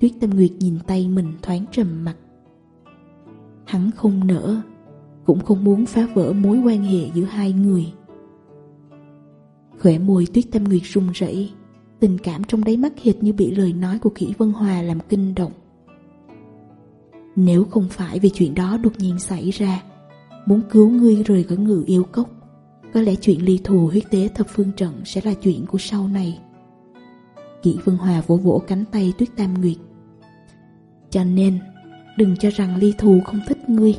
Tuyết Tâm Nguyệt nhìn tay mình thoáng trầm mặt. Hắn không nỡ, cũng không muốn phá vỡ mối quan hệ giữa hai người. Khỏe môi Tuyết Tâm Nguyệt run rẩy, tình cảm trong đáy mắt hệt như bị lời nói của Kỷ Vân Hòa làm kinh động. Nếu không phải vì chuyện đó đột nhiên xảy ra, muốn cứu ngươi rời khỏi người yêu cốc. Có lẽ chuyện ly thù huyết tế thập phương trận sẽ là chuyện của sau này. Kỷ Vân Hòa vỗ vỗ cánh tay Tuyết Tam Nguyệt. Cho nên, đừng cho rằng ly thù không thích ngươi.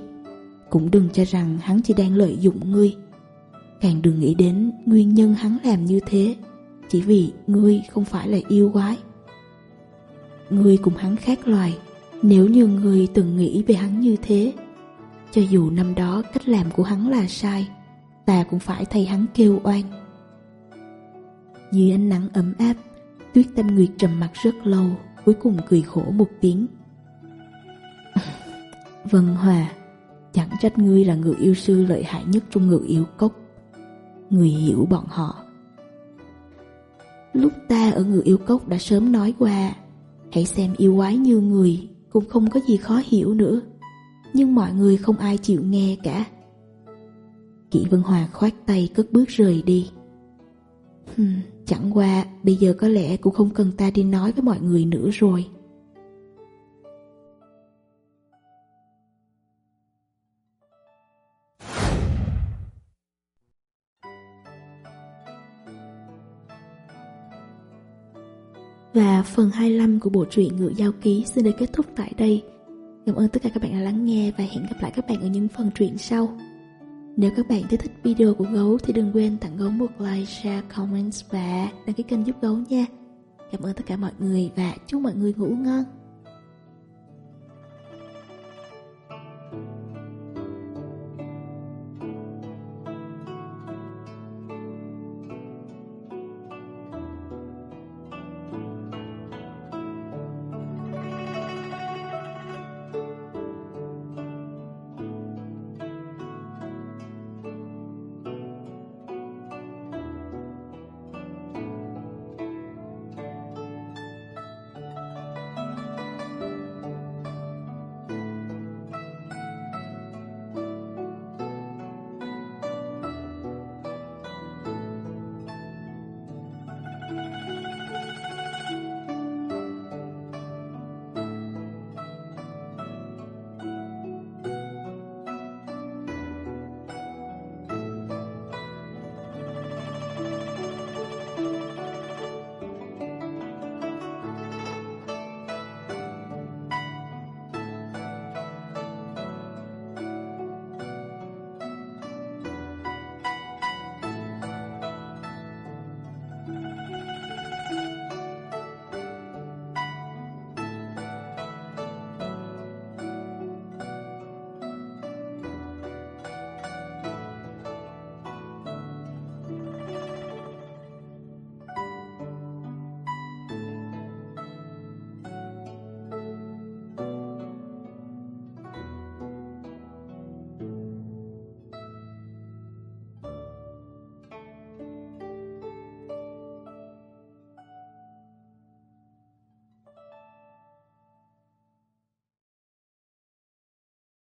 Cũng đừng cho rằng hắn chỉ đang lợi dụng ngươi. Càng đừng nghĩ đến nguyên nhân hắn làm như thế, chỉ vì ngươi không phải là yêu quái. Ngươi cùng hắn khác loài, nếu như ngươi từng nghĩ về hắn như thế, cho dù năm đó cách làm của hắn là sai, Ta cũng phải thay hắn kêu oan. Dưới ánh nắng ấm áp, Tuyết Tâm Nguyệt trầm mặt rất lâu, Cuối cùng cười khổ một tiếng. Vân Hòa, Chẳng trách ngươi là người yêu sư lợi hại nhất trong người yêu cốc. Người hiểu bọn họ. Lúc ta ở người yêu cốc đã sớm nói qua, Hãy xem yêu quái như người Cũng không có gì khó hiểu nữa nhưng mọi người không ai chịu nghe cả. Kỷ Vân Hòa khoát tay cất bước rời đi. Hmm, chẳng qua bây giờ có lẽ cũng không cần ta đi nói với mọi người nữa rồi. Và phần 25 của bộ truyện Ngựa Giao Ký xin được kết thúc tại đây. Cảm ơn tất cả các bạn đã lắng nghe và hẹn gặp lại các bạn ở những phần truyện sau. Nếu các bạn thấy thích video của Gấu thì đừng quên tặng Gấu một like, share, comment và đăng ký kênh giúp Gấu nha. Cảm ơn tất cả mọi người và chúc mọi người ngủ ngon.